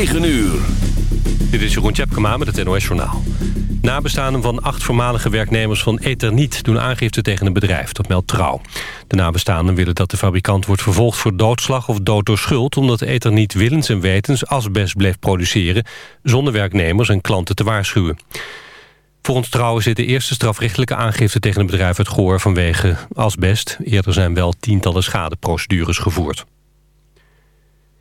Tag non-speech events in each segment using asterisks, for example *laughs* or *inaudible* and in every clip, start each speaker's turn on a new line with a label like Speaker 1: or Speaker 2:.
Speaker 1: 9 uur.
Speaker 2: Dit is Jeroen Tjepkema met het NOS Journaal. Nabestaanden van acht voormalige werknemers van Etherniet... doen aangifte tegen een bedrijf, dat meldt Trouw. De nabestaanden willen dat de fabrikant wordt vervolgd voor doodslag of dood door schuld... omdat Etherniet willens en wetens asbest bleef produceren... zonder werknemers en klanten te waarschuwen. Volgens Trouw zit de eerste strafrechtelijke aangifte tegen het bedrijf uit Goor... vanwege asbest. Eerder zijn wel tientallen schadeprocedures gevoerd.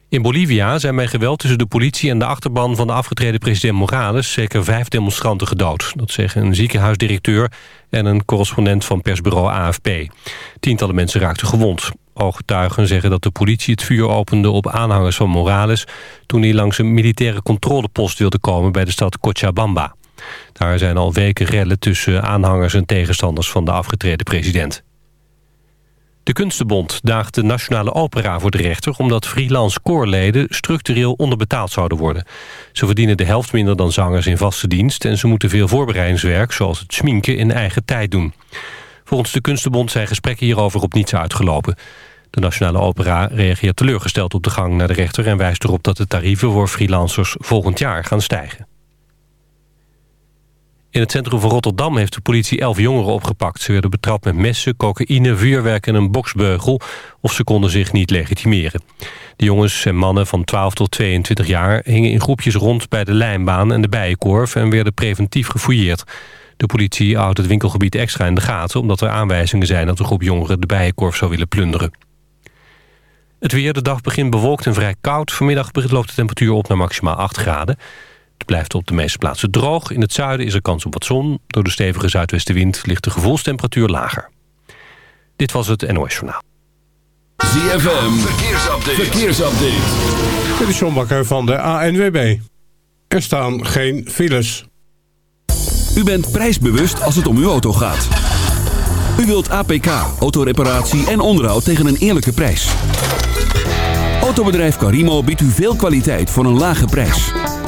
Speaker 2: In Bolivia zijn bij geweld tussen de politie en de achterban van de afgetreden president Morales zeker vijf demonstranten gedood. Dat zeggen een ziekenhuisdirecteur en een correspondent van persbureau AFP. Tientallen mensen raakten gewond. Ooggetuigen zeggen dat de politie het vuur opende op aanhangers van Morales... toen hij langs een militaire controlepost wilde komen bij de stad Cochabamba. Daar zijn al weken rellen tussen aanhangers en tegenstanders van de afgetreden president. De Kunstenbond daagt de Nationale Opera voor de rechter... omdat freelance koorleden structureel onderbetaald zouden worden. Ze verdienen de helft minder dan zangers in vaste dienst... en ze moeten veel voorbereidingswerk, zoals het sminken, in eigen tijd doen. Volgens de Kunstenbond zijn gesprekken hierover op niets uitgelopen. De Nationale Opera reageert teleurgesteld op de gang naar de rechter... en wijst erop dat de tarieven voor freelancers volgend jaar gaan stijgen. In het centrum van Rotterdam heeft de politie elf jongeren opgepakt. Ze werden betrapt met messen, cocaïne, vuurwerk en een boksbeugel... of ze konden zich niet legitimeren. De jongens en mannen van 12 tot 22 jaar... hingen in groepjes rond bij de lijnbaan en de bijenkorf... en werden preventief gefouilleerd. De politie houdt het winkelgebied extra in de gaten... omdat er aanwijzingen zijn dat een groep jongeren de bijenkorf zou willen plunderen. Het weer, de dag begint bewolkt en vrij koud. Vanmiddag loopt de temperatuur op naar maximaal 8 graden. Het blijft op de meeste plaatsen droog. In het zuiden is er kans op wat zon. Door de stevige zuidwestenwind ligt de gevoelstemperatuur lager. Dit was het NOS Journaal.
Speaker 1: ZFM, verkeersupdate. verkeersupdate.
Speaker 3: Dit is John Bakker van de ANWB. Er staan geen files.
Speaker 1: U bent prijsbewust als het om uw auto gaat. U wilt APK, autoreparatie en onderhoud tegen een eerlijke prijs. Autobedrijf Carimo biedt u veel kwaliteit voor een lage prijs.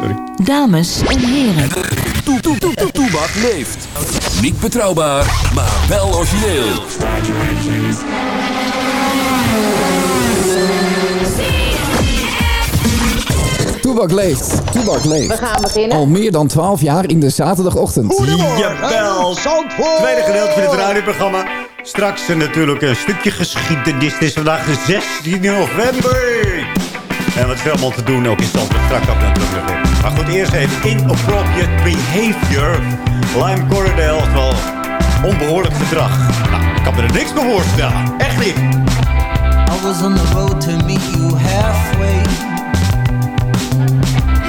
Speaker 3: Sorry.
Speaker 4: Dames en heren.
Speaker 1: Toe, toe, toe, toe, Toebak leeft. Niet betrouwbaar, maar wel origineel.
Speaker 5: Toebak leeft. Toebak leeft.
Speaker 6: We gaan beginnen.
Speaker 5: Al meer dan 12 jaar in de zaterdagochtend.
Speaker 7: Jawel, tweede gedeelte van het radioprogramma. Straks natuurlijk een stukje geschiedenis. Het is vandaag de 16 november. En wat er allemaal te doen, ook in Zandvoort. Straks ook natuurlijk. Maar goed, eerst even inappropriate behavior. Lime Corridel, oftewel onbehoorlijk gedrag. Nou, ik kan me er niks bij voorstellen. Echt niet.
Speaker 8: I was on the road to meet you halfway.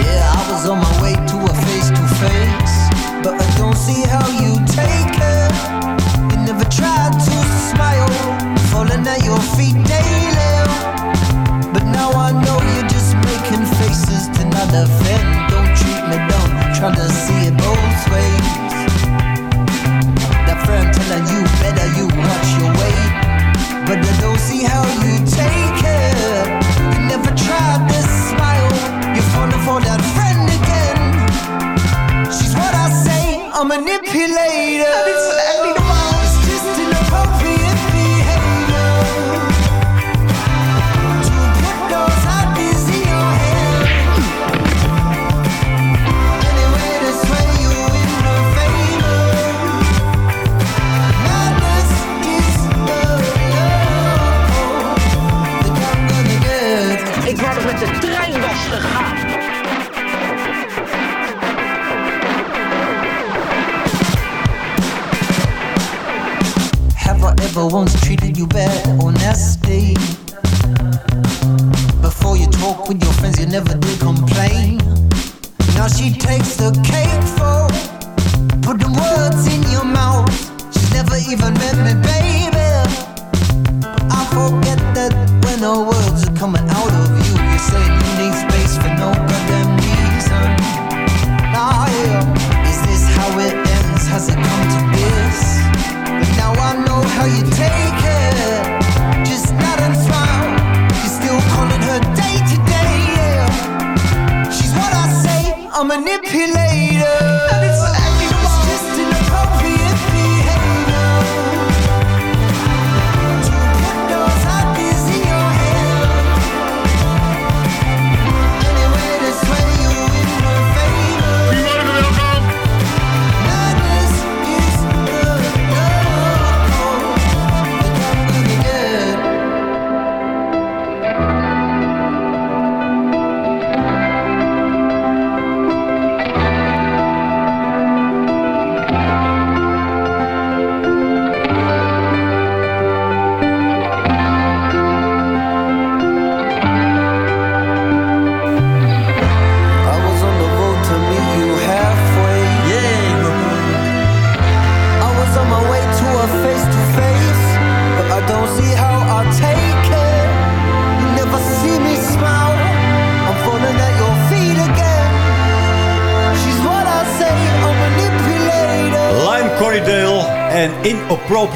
Speaker 8: Yeah, I was on my way to a face to face. But I don't see how you take it. Your feet daily. But now I know you're just making faces to not offend. Don't treat me dumb, to see it both ways. That friend telling you better you watch your weight. But don't see how you take it. You never tried this smile. You're that friend again. She's what I say, a manipulator. One's treated you bad or nasty. Before you talk with your friends, you never did complain. Now she takes the cake for putting words in your mouth. She's never even met me, baby. A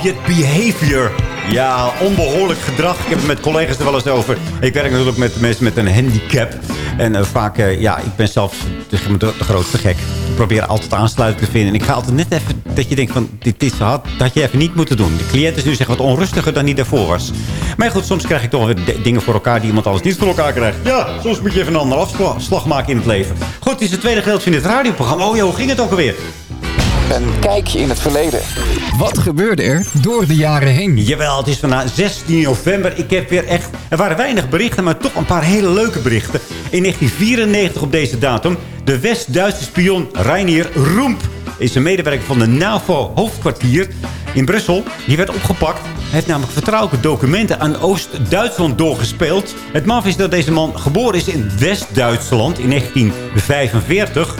Speaker 8: Inappropriate Behavior.
Speaker 7: Ja, onbehoorlijk gedrag. Ik heb het met collega's er wel eens over. Ik werk natuurlijk met mensen met een handicap. En eh, vaak, eh, ja, ik ben zelf de, de, grootste gek. Ik probeer altijd aansluiting te vinden. En ik ga altijd net even dat je denkt van, dit, dit had, dat je even niet moeten doen. De cliënt is nu zeg wat onrustiger dan die daarvoor was. Maar goed, soms krijg ik toch weer dingen voor elkaar die iemand anders niet voor elkaar krijgt. Ja, soms moet je even een andere afslag maken in het leven. Goed, het is het tweede gedeelte van dit radioprogramma. Oh ja, hoe ging het ook alweer?
Speaker 5: Een kijkje in het verleden. Wat gebeurde er door de jaren heen?
Speaker 7: Jawel, het is vandaag 16 november. Ik heb weer echt... Er waren weinig berichten, maar toch een paar hele leuke berichten. In 1994 op deze datum... de West-Duitse spion Reinier Roemp... is een medewerker van de NAVO-hoofdkwartier in Brussel. Die werd opgepakt. Hij heeft namelijk vertrouwelijke documenten aan Oost-Duitsland doorgespeeld. Het maf is dat deze man geboren is in West-Duitsland in 1945...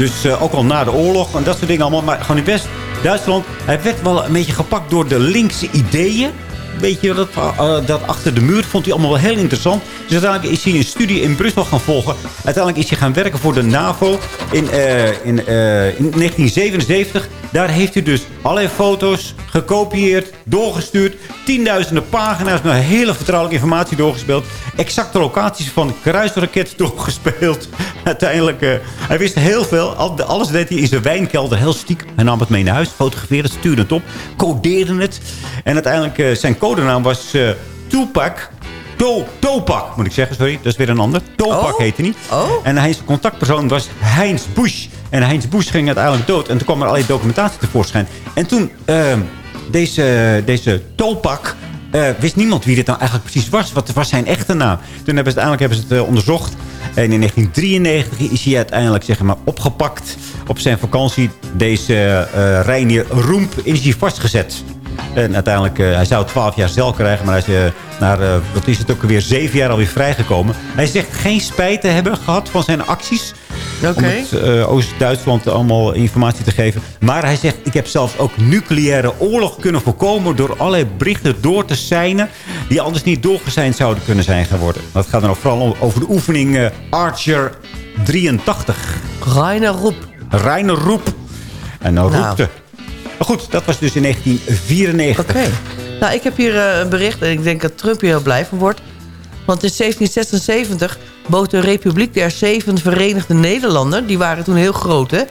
Speaker 7: Dus eh, ook al na de oorlog en dat soort dingen allemaal. Maar gewoon in West-Duitsland. Hij werd wel een beetje gepakt door de linkse ideeën. Weet je, dat, eh, dat achter de muur vond hij allemaal wel heel interessant. Dus uiteindelijk is hij een studie in Brussel gaan volgen. Uiteindelijk is hij gaan werken voor de NAVO in, eh, in, eh, in 1977. Daar heeft hij dus allerlei foto's gekopieerd, doorgestuurd. Tienduizenden pagina's met hele vertrouwelijke informatie doorgespeeld. Exacte locaties van kruisraket doorgespeeld. *laughs* Uiteindelijk, eh, hij wist heel veel. Al- Alles deed hij in zijn wijnkelder heel stiekem. Hij nam het mee naar huis, fotografeerde het, stuurde het op, codeerde het. En uiteindelijk, eh, zijn codenaam was eh Tupac. To, Topak, moet ik zeggen, sorry. Dat is weer een ander. Topak heette hij. En hij zijn contactpersoon was Heinz Busch. En Heinz Busch ging uiteindelijk dood. En toen kwam er allerlei documentatie tevoorschijn. En toen, eh, deze, deze Topak... eh, wist niemand wie dit nou eigenlijk precies was. Wat was zijn echte naam? Toen hebben ze uiteindelijk hebben ze het eh, onderzocht. En in 1993 is hij uiteindelijk zeg maar, opgepakt op zijn vakantie. Deze eh Reinier Roemp is hij vastgezet. En uiteindelijk, eh, hij zou 12 jaar cel krijgen. Maar hij is eh, naar, eh, wat is het ook alweer, 7 jaar alweer vrijgekomen. Hij zegt geen spijt te hebben gehad van zijn acties. Om het Oost-Duitsland allemaal informatie te geven. Maar hij zegt, ik heb zelfs ook nucleaire oorlog kunnen voorkomen... door allerlei berichten door te seinen... die anders niet doorgezeind zouden kunnen zijn geworden. Dat gaat dan ook vooral over de oefening Archer 83.
Speaker 6: Rainer Roep.
Speaker 7: Reiner Roep. En dan
Speaker 6: Nou.
Speaker 7: roepte. Maar goed, dat was dus in 1994.
Speaker 6: Oké. Nou, ik heb hier eh, een bericht en ik denk dat Trump hier heel blij van wordt. Want in 1776 bood de Republiek der Zeven Verenigde Nederlanden... die waren toen heel groot, hè?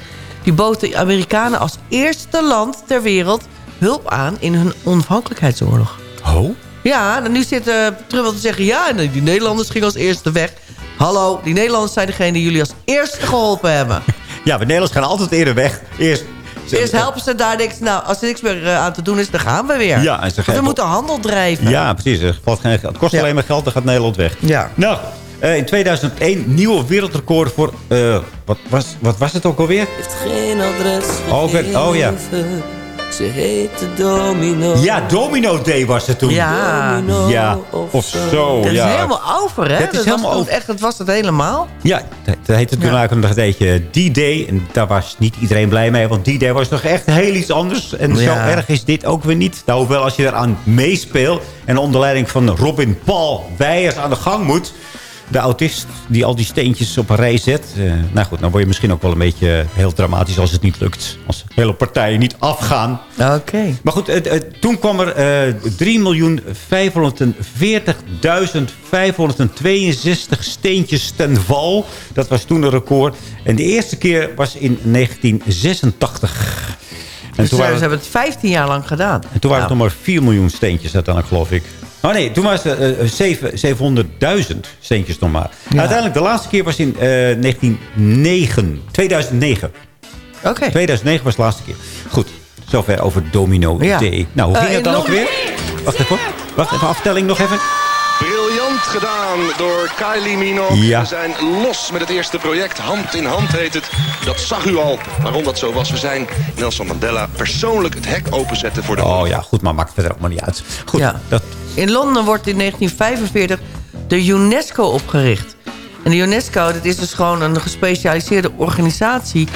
Speaker 6: Die bood de Amerikanen als eerste land ter wereld hulp aan in hun onafhankelijkheidsoorlog.
Speaker 7: Oh?
Speaker 6: Ja, en nu zit eh, Trump wel te zeggen... ja, die Nederlanders gingen als eerste weg. Hallo, die Nederlanders zijn degene die jullie als eerste geholpen hebben. *laughs*
Speaker 7: Ja, we Nederlanders gaan altijd eerder weg. Eerst,
Speaker 6: Eerst helpen ze daar niks. Nou, als er niks meer eh, aan te doen is, dan gaan we weer.
Speaker 7: Ja, en ze
Speaker 6: we moeten handel drijven.
Speaker 7: Ja, precies. Valt geen, het kost
Speaker 6: Ja.
Speaker 7: alleen maar geld, dan gaat Nederland weg.
Speaker 6: Ja.
Speaker 7: Nou, eh, in 2001 nieuwe wereldrecord voor... eh, wat, was, wat was het ook alweer?
Speaker 8: Heeft geen adres
Speaker 7: Oh, oh, ja.
Speaker 9: Ze heette Domino.
Speaker 7: Ja, Domino Day was het toen.
Speaker 6: Ja.
Speaker 7: Ja, of zo.
Speaker 6: Dat is helemaal over, hè?
Speaker 7: Dat is
Speaker 6: was
Speaker 7: helemaal
Speaker 6: toen
Speaker 7: over.
Speaker 6: Echt, dat was het helemaal.
Speaker 7: Ja, dat heette toen
Speaker 6: Ja.
Speaker 7: eigenlijk nog een beetje D-Day. En daar was niet iedereen blij mee. Want D-Day was toch echt heel iets anders. En zo erg is dit ook weer niet. Nou, hoewel als je eraan meespeelt... en onder leiding van Robin Paul Weijers aan de gang moet... de autist die al die steentjes op een rij zet. eh, nou goed, dan word je misschien ook wel een beetje heel dramatisch als het niet lukt. Als hele partijen niet afgaan.
Speaker 6: Oké.
Speaker 7: Maar goed, toen kwam er eh 3.540.562 steentjes ten val. Dat was toen een record. En de eerste keer was in 1986. En
Speaker 6: Dus
Speaker 7: toen
Speaker 6: ze,
Speaker 7: waren,
Speaker 6: ze hebben het 15 jaar lang gedaan.
Speaker 7: en toen waren het
Speaker 6: Nou,
Speaker 7: nog maar 4 miljoen steentjes uiteindelijk, geloof ik. Oh nee, toen was het eh, zeven- 700.000 steentjes nog maar. Uiteindelijk, de laatste keer was in eh 1909, 2009.
Speaker 6: Oké.
Speaker 7: 2009 was de laatste keer. Goed, zover over Domino
Speaker 6: Ja.
Speaker 7: Day. Nou, hoe
Speaker 6: Eh,
Speaker 7: ging het dan ook weer? Wacht even. Wacht even, aftelling nog even.
Speaker 10: Briljant gedaan door Kylie Minogue.
Speaker 7: Ja.
Speaker 10: We zijn los met het eerste project. Hand in hand heet het. Dat zag u al. Waarom dat zo was. We zijn Nelson Mandela persoonlijk het hek openzetten voor de...
Speaker 7: Oh ja, goed, maar maakt verder allemaal niet uit. Goed,
Speaker 6: Ja.
Speaker 7: dat,
Speaker 6: In Londen wordt in 1945 de UNESCO opgericht. En de UNESCO, dat is dus gewoon een gespecialiseerde organisatie...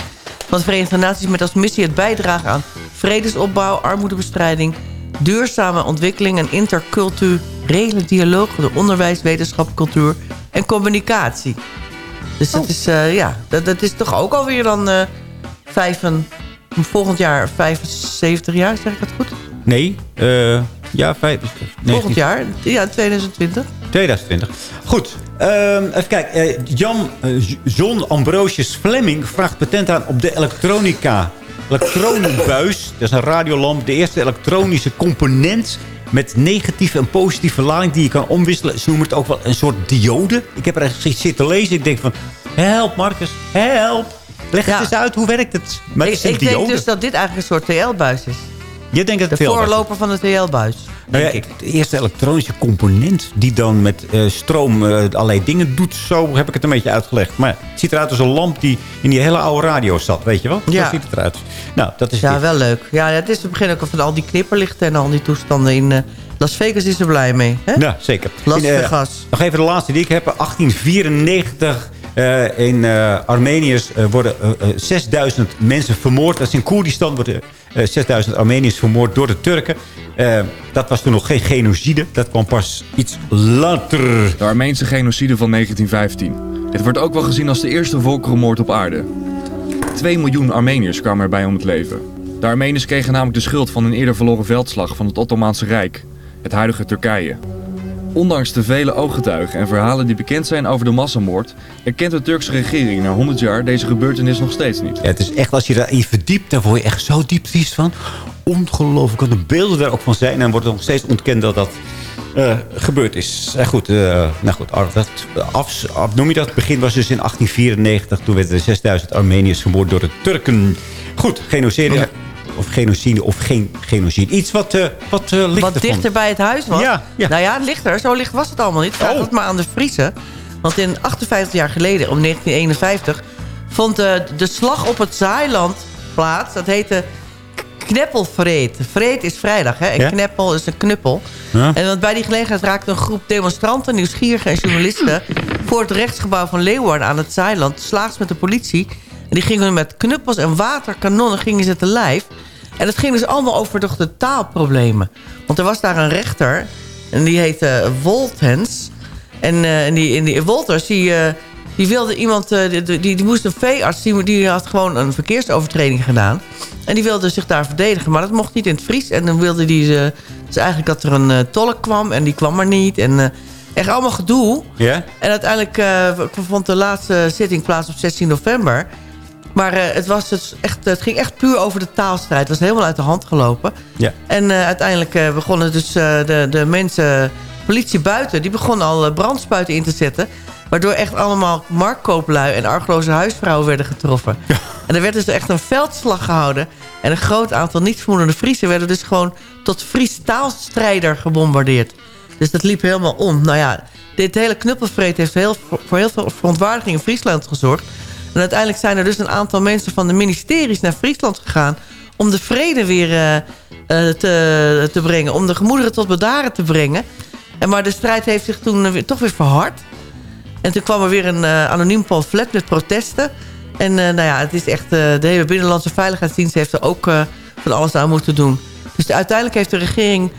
Speaker 6: van de Verenigde Naties met als missie het bijdragen aan... vredesopbouw, armoedebestrijding, duurzame ontwikkeling... en interculturele dialoog, de onderwijs, wetenschap, cultuur en communicatie. Dus dat is, eh, ja, dat, dat is toch ook alweer dan eh vijf en, volgend jaar 75 jaar, zeg ik het goed?
Speaker 7: nee, eh, ja, vijf,
Speaker 6: Volgend jaar, ja, 2020.
Speaker 7: 2020. Goed, ehm, even kijken. Jan John Ambrosius Fleming vraagt patent aan op de elektronica. Elektronenbuis, dat is een radiolamp. De eerste elektronische component met negatieve en positieve lading die je kan omwisselen. Ze noemen het ook wel een soort diode. Ik heb er echt zitten lezen. Ik denk van, help Marcus, help. Leg
Speaker 6: Ja.
Speaker 7: het eens uit, hoe werkt het? Maar
Speaker 6: Ik,
Speaker 7: een
Speaker 6: ik denk
Speaker 7: diode.
Speaker 6: dus dat dit eigenlijk een soort TL-buis is.
Speaker 7: Je denkt dat
Speaker 6: De
Speaker 7: het veel was.
Speaker 6: voorloper van de TL-buis.
Speaker 7: Nou ja,
Speaker 6: denk
Speaker 7: ik, de eerste elektronische component die dan met eh, stroom eh, allerlei dingen doet. Zo heb ik het een beetje uitgelegd. Maar het ziet eruit als een lamp die in die hele oude radio zat. Weet je wel?
Speaker 6: Ja.
Speaker 7: Zo ziet het eruit. Nou, dat is
Speaker 6: Ja,
Speaker 7: dit.
Speaker 6: wel leuk. Ja, het is het begin ook van al die knipperlichten en al die toestanden in... eh, Las Vegas is er blij mee. Hè?
Speaker 7: Ja, zeker.
Speaker 6: Las Vegas.
Speaker 7: nog even de laatste die ik heb. 1894 eh, in eh, worden eh, eh, 6000 mensen vermoord. Dat in Koerdistan worden eh, 6000 Armeniërs vermoord door de Turken. Dat was toen nog geen genocide. Dat kwam pas iets later.
Speaker 11: De Armeense genocide van 1915. Dit wordt ook wel gezien als de eerste volkerenmoord op aarde. 2 miljoen Armeniërs kwamen erbij om het leven. De Armeniërs kregen namelijk de schuld van een eerder verloren veldslag van het Ottomaanse Rijk, het huidige Turkije. Ondanks de vele ooggetuigen en verhalen die bekend zijn over de massamoord, erkent de Turkse regering na 100 jaar deze gebeurtenis nog steeds niet.
Speaker 7: Ja, het is echt, als je daarin verdiept, dan word je echt zo diep triest van. Ongelooflijk wat de beelden daar ook van zijn. En wordt er nog steeds ontkend dat dat eh, gebeurd is. Eh, goed, eh, nou goed, dat, af, af- noem je dat? Het begin was dus in 1894. Toen werden er 6000 Armeniërs vermoord door de Turken. Goed, genocide. Of genocide of geen genocide. Iets wat, eh wat eh lichter
Speaker 6: Wat dichter bij het huis was.
Speaker 7: Ja, ja.
Speaker 6: Nou ja, lichter. Zo licht was het allemaal niet. Vraag
Speaker 7: Oh.
Speaker 6: het maar aan de Friese. Want in 58 jaar geleden, om 1951... vond eh, de slag op het Zaailand plaats. Dat heette Kneppelvreed. Vreed is vrijdag, hè? En
Speaker 7: Ja?
Speaker 6: kneppel is een knuppel.
Speaker 7: Ja.
Speaker 6: En want bij die gelegenheid raakte een groep demonstranten, nieuwsgierigen en journalisten... *laughs* voor het rechtsgebouw van Leeuwarden aan het Zaailand... slaags met de politie. En die gingen met knuppels en waterkanonnen gingen ze te lijf. En het ging dus allemaal over toch de taalproblemen. Want er was daar een rechter... en die heette Woltens. En, eh, en die, en die Wolters, die, eh, die wilde iemand... eh, die, die, die moest een veearts, die, die had gewoon een verkeersovertreding gedaan. En die wilde zich daar verdedigen. Maar dat mocht niet in het Fries. En dan wilde die ze... Dus eigenlijk dat er een tolk kwam en die kwam maar niet. En echt allemaal gedoe.
Speaker 7: Ja?
Speaker 6: En uiteindelijk vond de laatste zitting plaats op 16 november. Maar eh, het, was dus echt, het ging echt puur over de taalstrijd. Het was helemaal uit de hand gelopen.
Speaker 7: Ja.
Speaker 6: En eh, uiteindelijk eh, begonnen dus de, de mensen, politie buiten... die begonnen al brandspuiten in te zetten. Waardoor echt allemaal marktkooplui en argeloze huisvrouwen werden getroffen. En er werd dus echt een veldslag gehouden. En een groot aantal niet vermoedende Friesen... werden dus gewoon tot Fries taalstrijder gebombardeerd. Dus dat liep helemaal om. Nou ja, dit hele knuppelvreet heeft heel, voor heel veel verontwaardiging in Friesland gezorgd. En uiteindelijk zijn er dus een aantal mensen van de ministeries naar Friesland gegaan... om de vrede weer eh, eh, te, te brengen. Om de gemoederen tot bedaren te brengen. En maar de strijd heeft zich toen weer, toch weer verhard. En toen kwam er weer een uh, anoniem pamflet met protesten. En nou ja, het is echt, de hele Binnenlandse Veiligheidsdienst heeft er ook van alles aan moeten doen. Dus uiteindelijk heeft de regering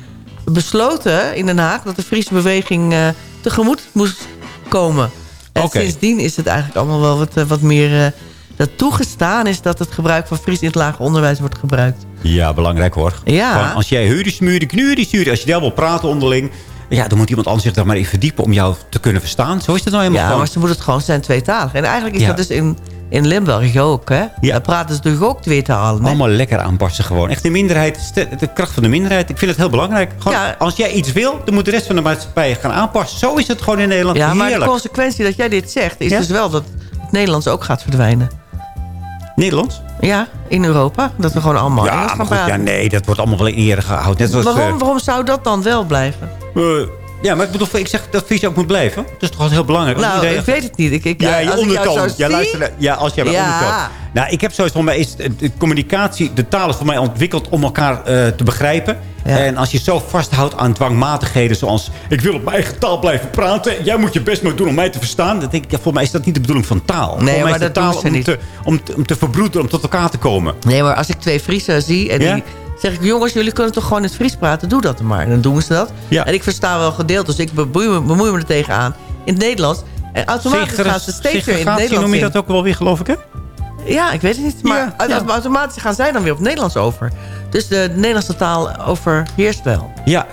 Speaker 6: besloten in Den Haag... dat de Friese beweging tegemoet moest komen. En okay. sindsdien is het eigenlijk allemaal wel wat, wat meer dat toegestaan is dat het gebruik van Fries in het lager onderwijs wordt gebruikt.
Speaker 7: Ja, belangrijk hoor.
Speaker 6: Ja.
Speaker 7: als jij huurdesmuren, knuurdesmuren, als je daar wil praten onderling... Ja, dan moet iemand anders zich daar maar even verdiepen om jou te kunnen verstaan. Zo is het nou helemaal
Speaker 6: Ja,
Speaker 7: gewoon.
Speaker 6: maar ze moeten het gewoon zijn tweetalig. En eigenlijk is dat dus in, in Limburg ook, hè? Ja. Daar praten ze natuurlijk ook twee talen. Hè?
Speaker 7: Allemaal lekker aanpassen gewoon. Echt de minderheid, de kracht van de minderheid. Ik vind het heel belangrijk. Gewoon, ja. Als jij iets wil, dan moet de rest van de maatschappij gaan aanpassen. Zo is het gewoon in Nederland.
Speaker 6: Ja,
Speaker 7: Heerlijk.
Speaker 6: maar de consequentie dat jij dit zegt... is dus wel dat het Nederlands ook gaat verdwijnen.
Speaker 7: Nederlands?
Speaker 6: Ja, in Europa. Dat we gewoon allemaal
Speaker 7: ja,
Speaker 6: gaan
Speaker 7: goed, Ja, nee, dat wordt allemaal wel in ere gehouden. Net zoals,
Speaker 6: waarom,
Speaker 7: uh,
Speaker 6: waarom zou dat dan wel blijven?
Speaker 7: Uh, ja, maar ik bedoel, ik zeg dat Fries ook moet blijven. Dat is toch wel heel belangrijk.
Speaker 6: Nou,
Speaker 7: iedereen...
Speaker 6: ik weet het niet. Ik, ik,
Speaker 7: ja, je ondertoon.
Speaker 6: Ja,
Speaker 7: luister, ja, als jij bij
Speaker 6: ja.
Speaker 7: ondertoon. Nou, ik heb zoiets van mij is de communicatie, de taal is voor mij ontwikkeld om elkaar uh, te begrijpen. Ja. En als je zo vasthoudt aan dwangmatigheden zoals... ik wil op mijn eigen taal blijven praten... jij moet je best maar doen om mij te verstaan... dan denk ik, ja, voor mij is dat niet de bedoeling van taal.
Speaker 6: Nee,
Speaker 7: voor
Speaker 6: maar
Speaker 7: mij is
Speaker 6: dat
Speaker 7: taal om
Speaker 6: niet.
Speaker 7: te, om, te, om te verbroederen, om tot elkaar te komen.
Speaker 6: Nee, maar als ik twee Friesen zie... en ja? die zeg ik, jongens, jullie kunnen toch gewoon in het Fries praten? Doe dat maar. En dan doen ze dat.
Speaker 7: Ja.
Speaker 6: En ik versta wel gedeeld, dus ik bemoei me, bemoei me er tegenaan. In het Nederlands. En automatisch
Speaker 7: Segre,
Speaker 6: gaan ze steeds weer in het Nederlands
Speaker 7: noem je dat ook wel weer, geloof ik, hè?
Speaker 6: Ja, ik weet het niet. Maar ja, ja. automatisch gaan zij dan weer op het Nederlands over. Dus de Nederlandse taal overheerst wel.
Speaker 7: Ja,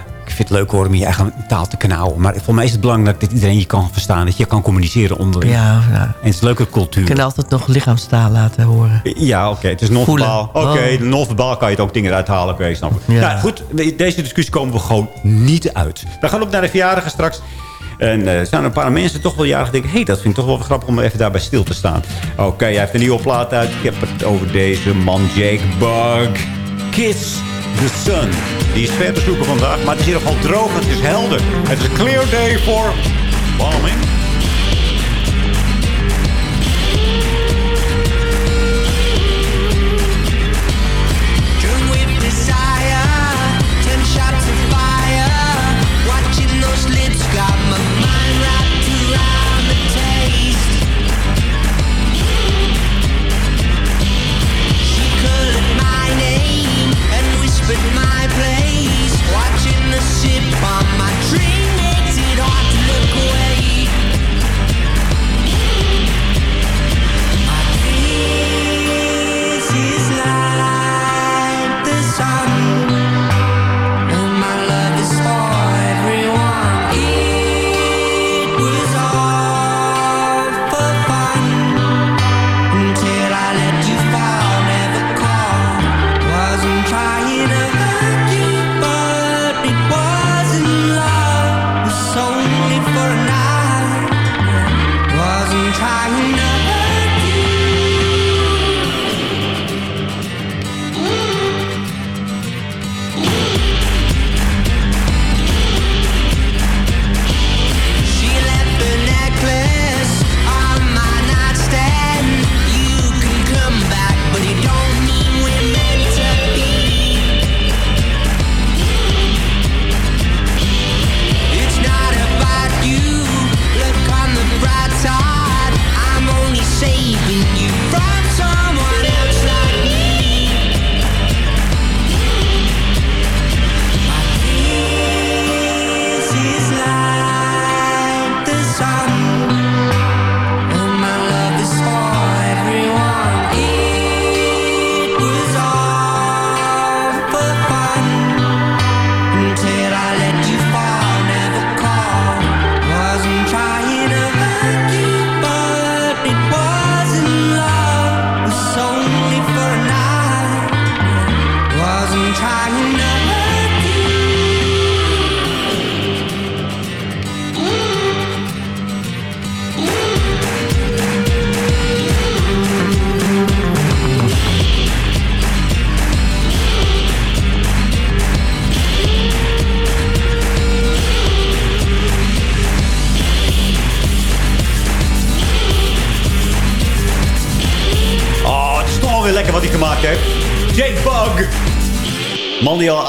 Speaker 7: vind het leuk hoor om je eigen taal te knauwen. Maar voor mij is het belangrijk dat iedereen je kan verstaan. Dat je kan communiceren onderling.
Speaker 6: Ja, ja.
Speaker 7: En het is leuke cultuur.
Speaker 6: Je kan altijd nog lichaamstaal laten horen.
Speaker 7: Ja, oké. Okay. Het is non-verbaal. Oké, okay,
Speaker 6: oh.
Speaker 7: non-verbaal kan je het ook dingen uithalen. Oké, okay, snap ik.
Speaker 6: Ja.
Speaker 7: Nou, goed. Deze discussie komen we gewoon niet uit. We gaan op naar de verjaardagen straks. En er uh, zijn een paar mensen toch wel jarig denken... hé, hey, dat vind ik toch wel grappig om even daarbij stil te staan. Oké, okay, hij heeft een nieuwe plaat uit. Ik heb het over deze man, Jake Bug. Kiss the Sun. Die is ver te zoeken vandaag, maar het is in ieder geval droog. Het is helder. Het is een clear day for bombing.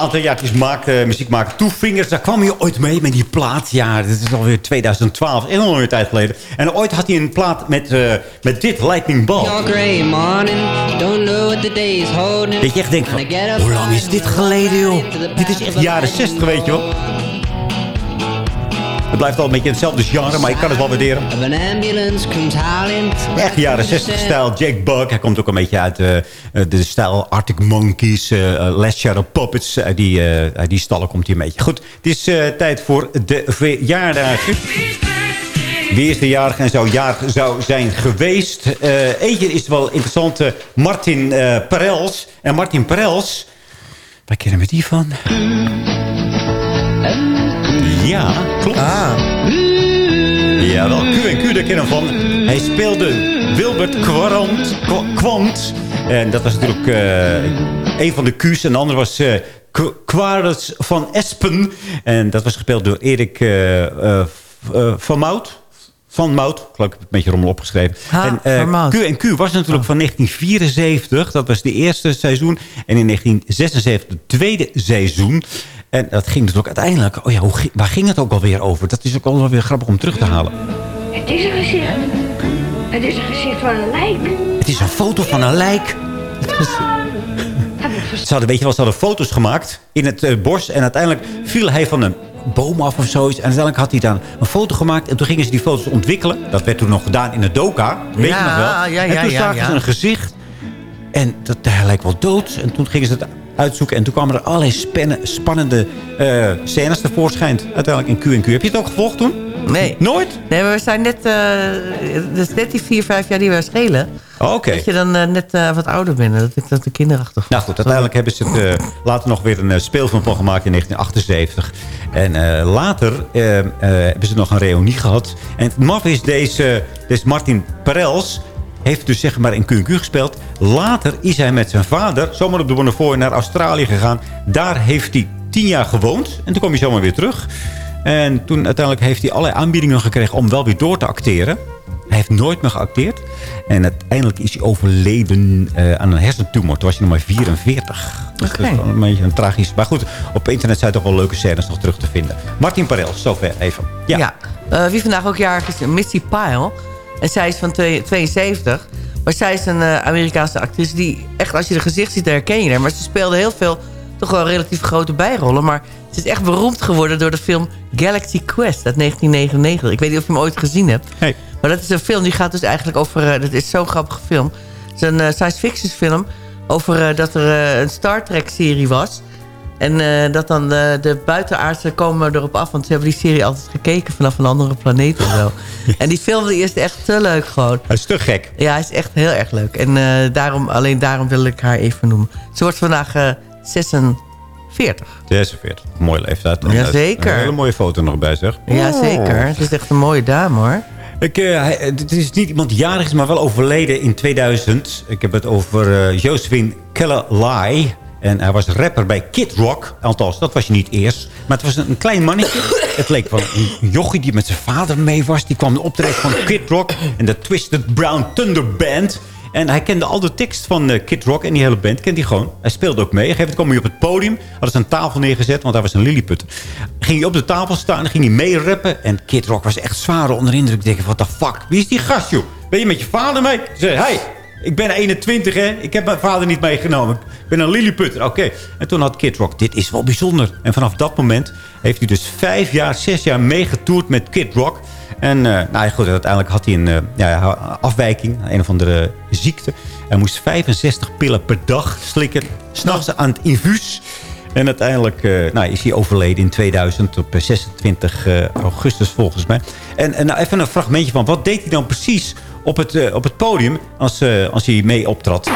Speaker 7: Aantal eh, muziek maakt. Two Fingers, daar kwam hij ooit mee met die plaat. Ja, dit is alweer 2012. Echt al een tijd geleden. En ooit had hij een plaat met, eh, met dit, Lightning Ball. Dat je echt denkt hoe lang is dit geleden, joh? Dit is echt jaren 60, weet je wel. Het blijft al een beetje hetzelfde genre, maar ik kan het wel waarderen. Echt jaren 60 stijl. Jake Bug. Hij komt ook een beetje uit eh, eh, de stijl Arctic Monkeys, uh, Last Shadow Puppets. Uit die, uit die stallen komt hij een beetje. Goed, het is tijd voor de verjaardagen. Wie is de jarig en zou jarig zou zijn geweest? eentje is wel interessant. Martin Perels. En Martin Perels... Waar kennen we die van? Ja, klopt. Ah. Ja, wel. Q&Q, daar kennen we van. Hij speelde Wilbert Quant. Quant. En dat was natuurlijk uh, een van de Q's. En de andere was uh, Quares van Espen. En dat was gespeeld door Erik uh, van Mout. Van Mout. Ik heb het een beetje rommel opgeschreven.
Speaker 6: Ha,
Speaker 7: en Q&Q was natuurlijk van 1974. Dat was de eerste seizoen. En in 1976 het tweede seizoen. En dat ging natuurlijk uiteindelijk... Oh ja, hoe, waar ging het ook alweer over? Dat is ook wel weer grappig om terug te halen.
Speaker 12: Het is een gezicht. Het is een gezicht van een lijk.
Speaker 7: Het is een foto van een lijk. Ze hadden, weet je wel, ze hadden foto's gemaakt in het uh, bos. En uiteindelijk viel hij van een boom af of zoiets. En uiteindelijk had hij dan een foto gemaakt. En toen gingen ze die foto's ontwikkelen. Dat werd toen nog gedaan in de doka. Weet
Speaker 6: ja,
Speaker 7: je nog wel?
Speaker 6: Ja, ja,
Speaker 7: en toen
Speaker 6: ja,
Speaker 7: zagen
Speaker 6: ja.
Speaker 7: ze een gezicht. En dat, hij lijkt wel dood. En toen gingen ze het uitzoeken. En toen kwamen er allerlei spannen, spannende uh, scènes tevoorschijn. Uiteindelijk in Q&Q. Heb je het ook gevolgd toen?
Speaker 6: Nee.
Speaker 7: Nooit?
Speaker 6: Nee, maar we zijn net... Uh, dus net die vier, vijf jaar die we schelen.
Speaker 7: Oh, Oké.
Speaker 6: Dat je dan uh, net wat ouder bent. Dat ik dat de kinderachtig
Speaker 7: Nou goed, uiteindelijk hebben ze het later nog weer een speelfilm van gemaakt in 1978. En later hebben ze nog een reunie gehad. En het maf is deze, deze Martin Perels heeft dus zeg maar in Q&Q gespeeld. Later is hij met zijn vader zomaar op de Bonnefoy naar Australië gegaan. Daar heeft hij tien jaar gewoond. En toen kwam hij zomaar weer terug. En toen uiteindelijk heeft hij allerlei aanbiedingen gekregen om wel weer door te acteren. Hij heeft nooit meer geacteerd. En uiteindelijk is hij overleden uh, aan een hersentumor. Toen was hij nog maar 44. Dus dat is een beetje een tragisch... Maar goed, op internet zijn toch wel leuke scènes nog terug te vinden. Martin Parel, zover even. Ja.
Speaker 6: ja. Uh, wie vandaag ook jarig is, Missy Pyle. En zij is van 72. Maar zij is een uh, Amerikaanse actrice die echt, als je de gezicht ziet, herken je haar. Maar ze speelde heel veel, toch wel relatief grote bijrollen. Maar ze is echt beroemd geworden door de film Galaxy Quest uit 1999. Ik weet niet of je hem ooit gezien hebt.
Speaker 7: Hey.
Speaker 6: Maar dat is een film die gaat dus eigenlijk over... Uh, dat is zo'n grappige film. Het is een uh, science fiction film over dat er een Star Trek serie was. En uh, dat dan de, de buitenaardsen komen erop af. Want ze hebben die serie altijd gekeken vanaf een andere planeet of zo. *laughs* en die film die is echt te leuk gewoon.
Speaker 7: Hij is te gek.
Speaker 6: Ja, hij is echt heel erg leuk. En uh, daarom, alleen daarom wil ik haar even noemen. Ze wordt vandaag uh, 46.
Speaker 7: 46, mooie leeftijd.
Speaker 6: Jazeker.
Speaker 7: Een hele mooie foto nog bij zeg.
Speaker 6: Jazeker, het is echt een mooie dame hoor.
Speaker 7: Ik, het is niet iemand die jarig is, maar wel overleden in 2000. Ik heb het over Josephine Kellerlai. En hij was rapper bij Kid Rock. Althans, dat was je niet eerst. Maar het was een, klein mannetje. Het leek wel een jochie die met zijn vader mee was. Die kwam de optreden van Kid Rock en de Twisted Brown Thunder Band. En hij kende al de tekst van uh, Kid Rock en die hele band kent hij gewoon. Hij speelde ook mee. Een gegeven moment kwam hij op het podium. Hadden ze een tafel neergezet, want hij was een lilliputter. Ging hij op de tafel staan en ging hij mee rappen. En Kid Rock was echt zwaar onder indruk. Ik denk, what the fuck? Wie is die gast, joh? Ben je met je vader mee? Ze zei, hey, ik ben 21, hè. Ik heb mijn vader niet meegenomen. Ik ben een lilliputter. Oké. En toen had Kid Rock, dit is wel bijzonder. En vanaf dat moment heeft hij dus vijf jaar, zes jaar meegetoerd met Kid Rock. En uh, nou goed, uiteindelijk had hij een uh, ja, afwijking, een of andere ziekte. Hij moest 65 pillen per dag slikken. S'nachts aan het infuus. En uiteindelijk uh, nou, is hij overleden in 2000 op 26 augustus volgens mij. En, en nou, even een fragmentje van wat deed hij dan precies op het, uh, op het podium als, uh, als hij mee optrad.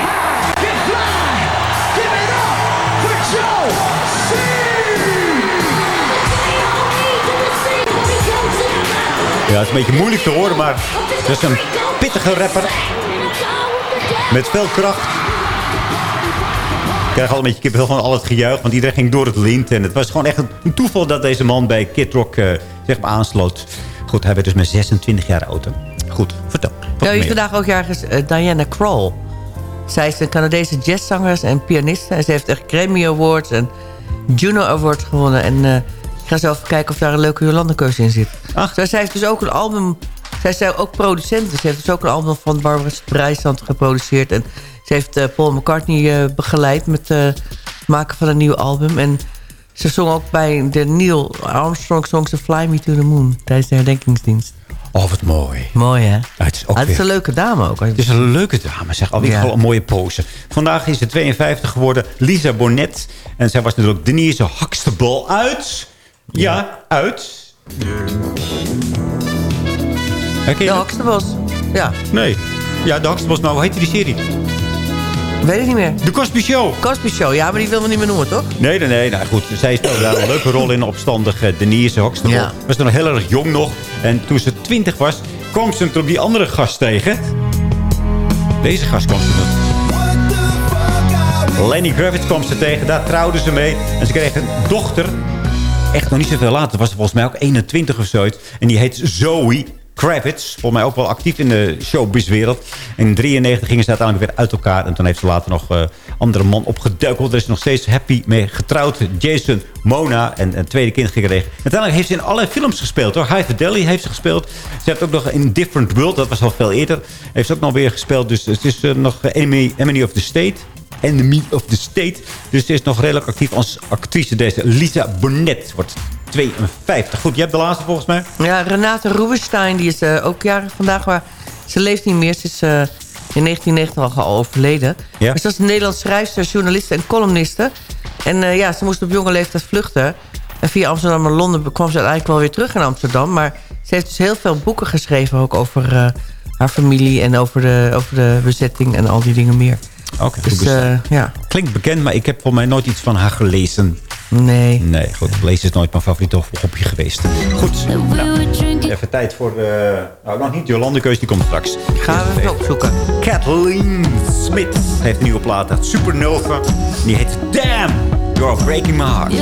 Speaker 7: Ja, het is een beetje moeilijk te horen, maar het is een pittige rapper. Met veel kracht. Ik krijg al een beetje van al het gejuich, want iedereen ging door het lint. En het was gewoon echt een toeval dat deze man bij Kid Rock uh, zeg maar aansloot. Goed, hij werd dus met 26 jaar oud. Goed, vertel.
Speaker 6: Ja, wie vandaag ook jarig is uh, Diana Krall. Zij is een Canadese jazzzanger en pianiste. En ze heeft echt Grammy Awards en Juno Awards gewonnen. En eh, ik ga zo even kijken of daar een leuke Jolande-keuze in zit. Ach. Zij heeft dus ook een album... Zij is ook producent. Ze heeft dus ook een album van Barbara Streisand geproduceerd. En ze heeft eh, Paul McCartney uh, begeleid met het maken van een nieuw album. En ze zong ook bij de Neil Armstrong songs The Fly Me to the Moon... tijdens de herdenkingsdienst.
Speaker 13: Oh, wat mooi.
Speaker 6: Mooi, hè?
Speaker 13: het is, ook
Speaker 6: het is een leuke dame ook.
Speaker 13: Het is een leuke dame, zeg. Alweer ja. een mooie pose. Vandaag is ze 52 geworden, Lisa Bonnet. En zij was natuurlijk Denise Huxtable uit. Ja, ja uit.
Speaker 6: De Huxtables, ja.
Speaker 13: Nee. Ja, de Huxtables, maar hoe heette die serie?
Speaker 6: Weet ik niet meer.
Speaker 13: De Cosby Show.
Speaker 6: Cosby Show, ja, maar die willen we niet meer noemen, toch?
Speaker 13: Nee, nee, nee. Nou goed, zij speelde daar een leuke rol in. Opstandig Denise Huxtable. Ja. Was nog heel erg jong nog. En toen ze 20 was, kwam ze op die andere gast tegen. Deze gast kwam ze nog. Lenny Kravitz kwam ze tegen. Daar trouwden ze mee. En ze kreeg een dochter. Echt nog niet zoveel later. Was ze volgens mij ook 21 of zoiets. En die heet Zoe. Kravitz. Volgens mij ook wel actief in de showbizwereld. In 93 gingen ze uiteindelijk weer uit elkaar. En toen heeft ze later nog een uh, andere man opgeduikeld. Daar is nog steeds happy mee getrouwd. Jason Mona. En een tweede kind gekregen. Uiteindelijk heeft ze in allerlei films gespeeld. hoor. High Fidelity heeft ze gespeeld. Ze heeft ook nog in Different World. Dat was al veel eerder. Heeft ze ook nog weer gespeeld. Dus het is uh, nog Enemy, Enemy of the State. Enemy of the State. Dus ze is nog redelijk actief als actrice. Deze Lisa Bonnet wordt 52. Goed, je hebt de laatste volgens mij.
Speaker 6: Ja, Renate Rubenstein, die is uh, ook jarig vandaag. Maar ze leeft niet meer. Ze is uh, in 1990 al overleden. Ja. Maar ze was een Nederlands schrijfster, journaliste en columniste. En uh, ja, ze moest op jonge leeftijd vluchten. En via Amsterdam en Londen kwam ze uiteindelijk wel weer terug in Amsterdam. Maar ze heeft dus heel veel boeken geschreven. Ook over haar familie en over de, over de bezetting en al die dingen meer.
Speaker 13: Oké, okay, dus, ja. Klinkt bekend, maar ik heb voor mij nooit iets van haar gelezen.
Speaker 6: Nee.
Speaker 13: Nee, goed. Lezen is nooit mijn favoriete hobby geweest. Goed. Nou, even tijd voor... Uh, nou, nog niet. Jolande Keus, die komt straks.
Speaker 6: Gaan we even opzoeken.
Speaker 13: Kathleen Smith heeft een nieuwe plaat. Supernova. Die heet Damn, You're Breaking My Heart.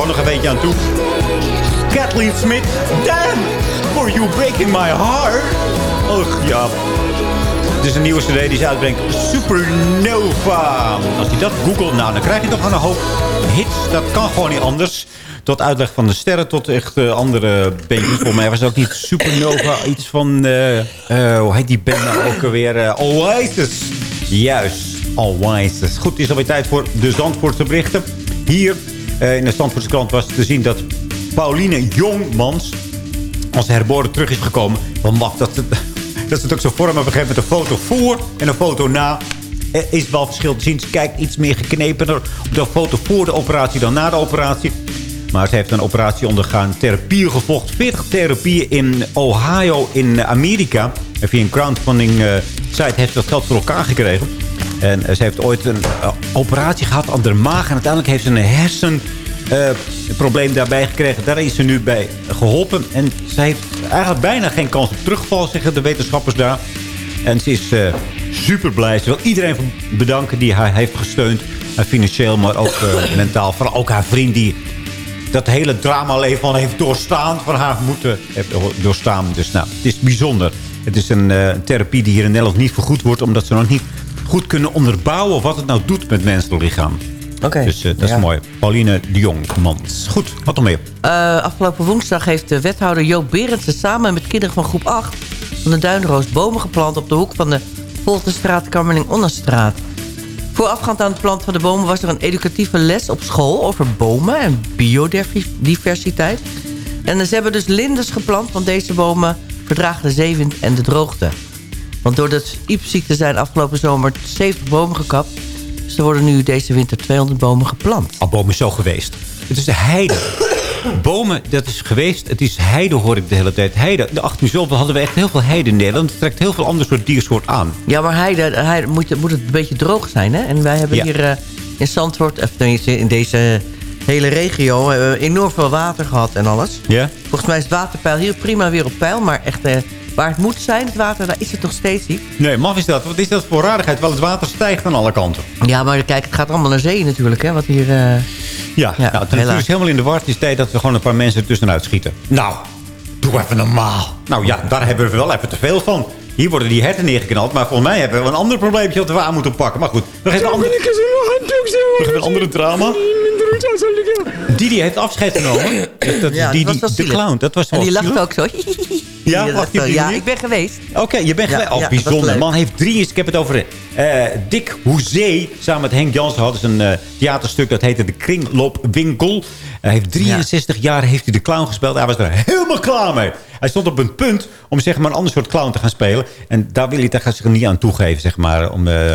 Speaker 13: Gewoon nog een beetje aan toe.
Speaker 7: Kathleen Smith. Dan, for you breaking my heart. Och, ja. Het is een nieuwe cd die ze uitbrengt. Supernova. Als je dat googelt, nou, dan krijg je toch gewoon een hoop hits. Dat kan gewoon niet anders. Tot uitleg van de sterren tot echt eh, andere bandjes. Volgens mij was ook niet Supernova. Iets van, eh, eh, hoe heet die band nou ook alweer? Uh, Oasis. Juist, Oasis. Goed, is alweer tijd voor de Zandvoortse berichten. Hier in de Zandvoortse krant was te zien dat Pauline Jongmans... als ze herboren terug is gekomen. Wat mag dat... *laughs* Dat ze het ook zo vormen op een gegeven moment een foto voor en een foto na. Er is wel verschil te zien. Ze kijkt iets meer geknepener op de foto voor de operatie dan na de operatie. Maar ze heeft een operatie ondergaan. Therapieën gevolgd. 40 therapieën in Ohio in Amerika. En via een crowdfunding uh, site heeft ze dat geld voor elkaar gekregen. En uh, ze heeft ooit een uh, operatie gehad aan de maag. En uiteindelijk heeft ze een hersenprobleem daarbij gekregen. Daar is ze nu bij geholpen. En ze heeft eigenlijk bijna geen kans op terugval, zeggen de wetenschappers daar. En ze is super blij. Ze wil iedereen bedanken die haar heeft gesteund. Financieel, maar ook *coughs* mentaal. Vooral ook haar vriend die dat hele drama-leven al heeft doorstaan. Van haar moeten heeft doorstaan. Dus nou, het is bijzonder. Het is een therapie die hier in Nederland niet vergoed wordt... omdat ze nog niet goed kunnen onderbouwen wat het nou doet met menselijk lichaam.
Speaker 6: Oké.
Speaker 7: Dus uh, dat ja. is mooi. Pauline de Jong, Mans. Goed, wat nog meer?
Speaker 6: Uh, afgelopen woensdag heeft de wethouder Joop Berendsen... samen met kinderen van groep 8 van de Duinroos bomen geplant... op de hoek van de Voltenstraat, Kammerling-Onderstraat. Voorafgaand aan het planten van de bomen was er een educatieve les op school... over bomen en biodiversiteit. En ze hebben dus linders geplant, want deze bomen verdragen de zeewind en de droogte. Want door de iepziekte zijn afgelopen zomer 70 bomen gekapt. Dus er worden nu deze winter 200 bomen geplant.
Speaker 7: Al bomen is zo geweest. Het is de heide. Bomen, dat is geweest. Het is heide, hoor ik de hele tijd. Heide. De 18 zoveel hadden we echt heel veel heide in Nederland. Het trekt heel veel ander soort diersoort aan.
Speaker 6: Ja, maar heide, heide moet, moet het een beetje droog zijn, hè? En wij hebben ja. hier uh, in Zandvoort, of tenminste in deze hele regio... Uh, enorm veel water gehad en alles.
Speaker 7: Ja?
Speaker 6: Volgens mij is het waterpeil hier prima weer op peil. Maar echt, uh, waar het moet zijn, het water, daar is het nog steeds niet.
Speaker 7: Nee, maf is dat. Wat is dat voor rarigheid? Wel, het water stijgt aan alle kanten.
Speaker 6: Ja, maar kijk, het gaat allemaal naar zee natuurlijk, hè? Wat hier...
Speaker 7: Ja, ja nou, het is helemaal in de war. Het is tijd dat we gewoon een paar mensen tussenuit schieten. Nou, doe even normaal. Nou ja, daar hebben we wel even te veel van. Hier worden die herten neergeknald. Maar volgens mij hebben we een ander probleempje dat we aan moeten pakken. Maar goed, nog even een andere, nog even een andere drama. Didi heeft afscheid genomen. Dat, dat,
Speaker 6: ja, dat was
Speaker 7: die, de clown. Dat was
Speaker 6: en die lacht ook zo. *laughs*
Speaker 7: Ja, lacht
Speaker 6: zo. ja, ik ben geweest.
Speaker 7: Oké, okay, je bent
Speaker 6: ja,
Speaker 7: geweest. Oh,
Speaker 6: ja,
Speaker 7: bijzonder. Man heeft drie Ik heb het over uh, Dick Hoezee. Samen met Henk Jansen hadden ze een uh, theaterstuk. Dat heette De Kringloopwinkel. Hij heeft 63 ja. jaar heeft hij de clown gespeeld. Hij was er helemaal klaar mee. Hij stond op een punt om zeg maar, een ander soort clown te gaan spelen. En daar wil hij daar zich niet aan toegeven. Zeg maar, om... Uh,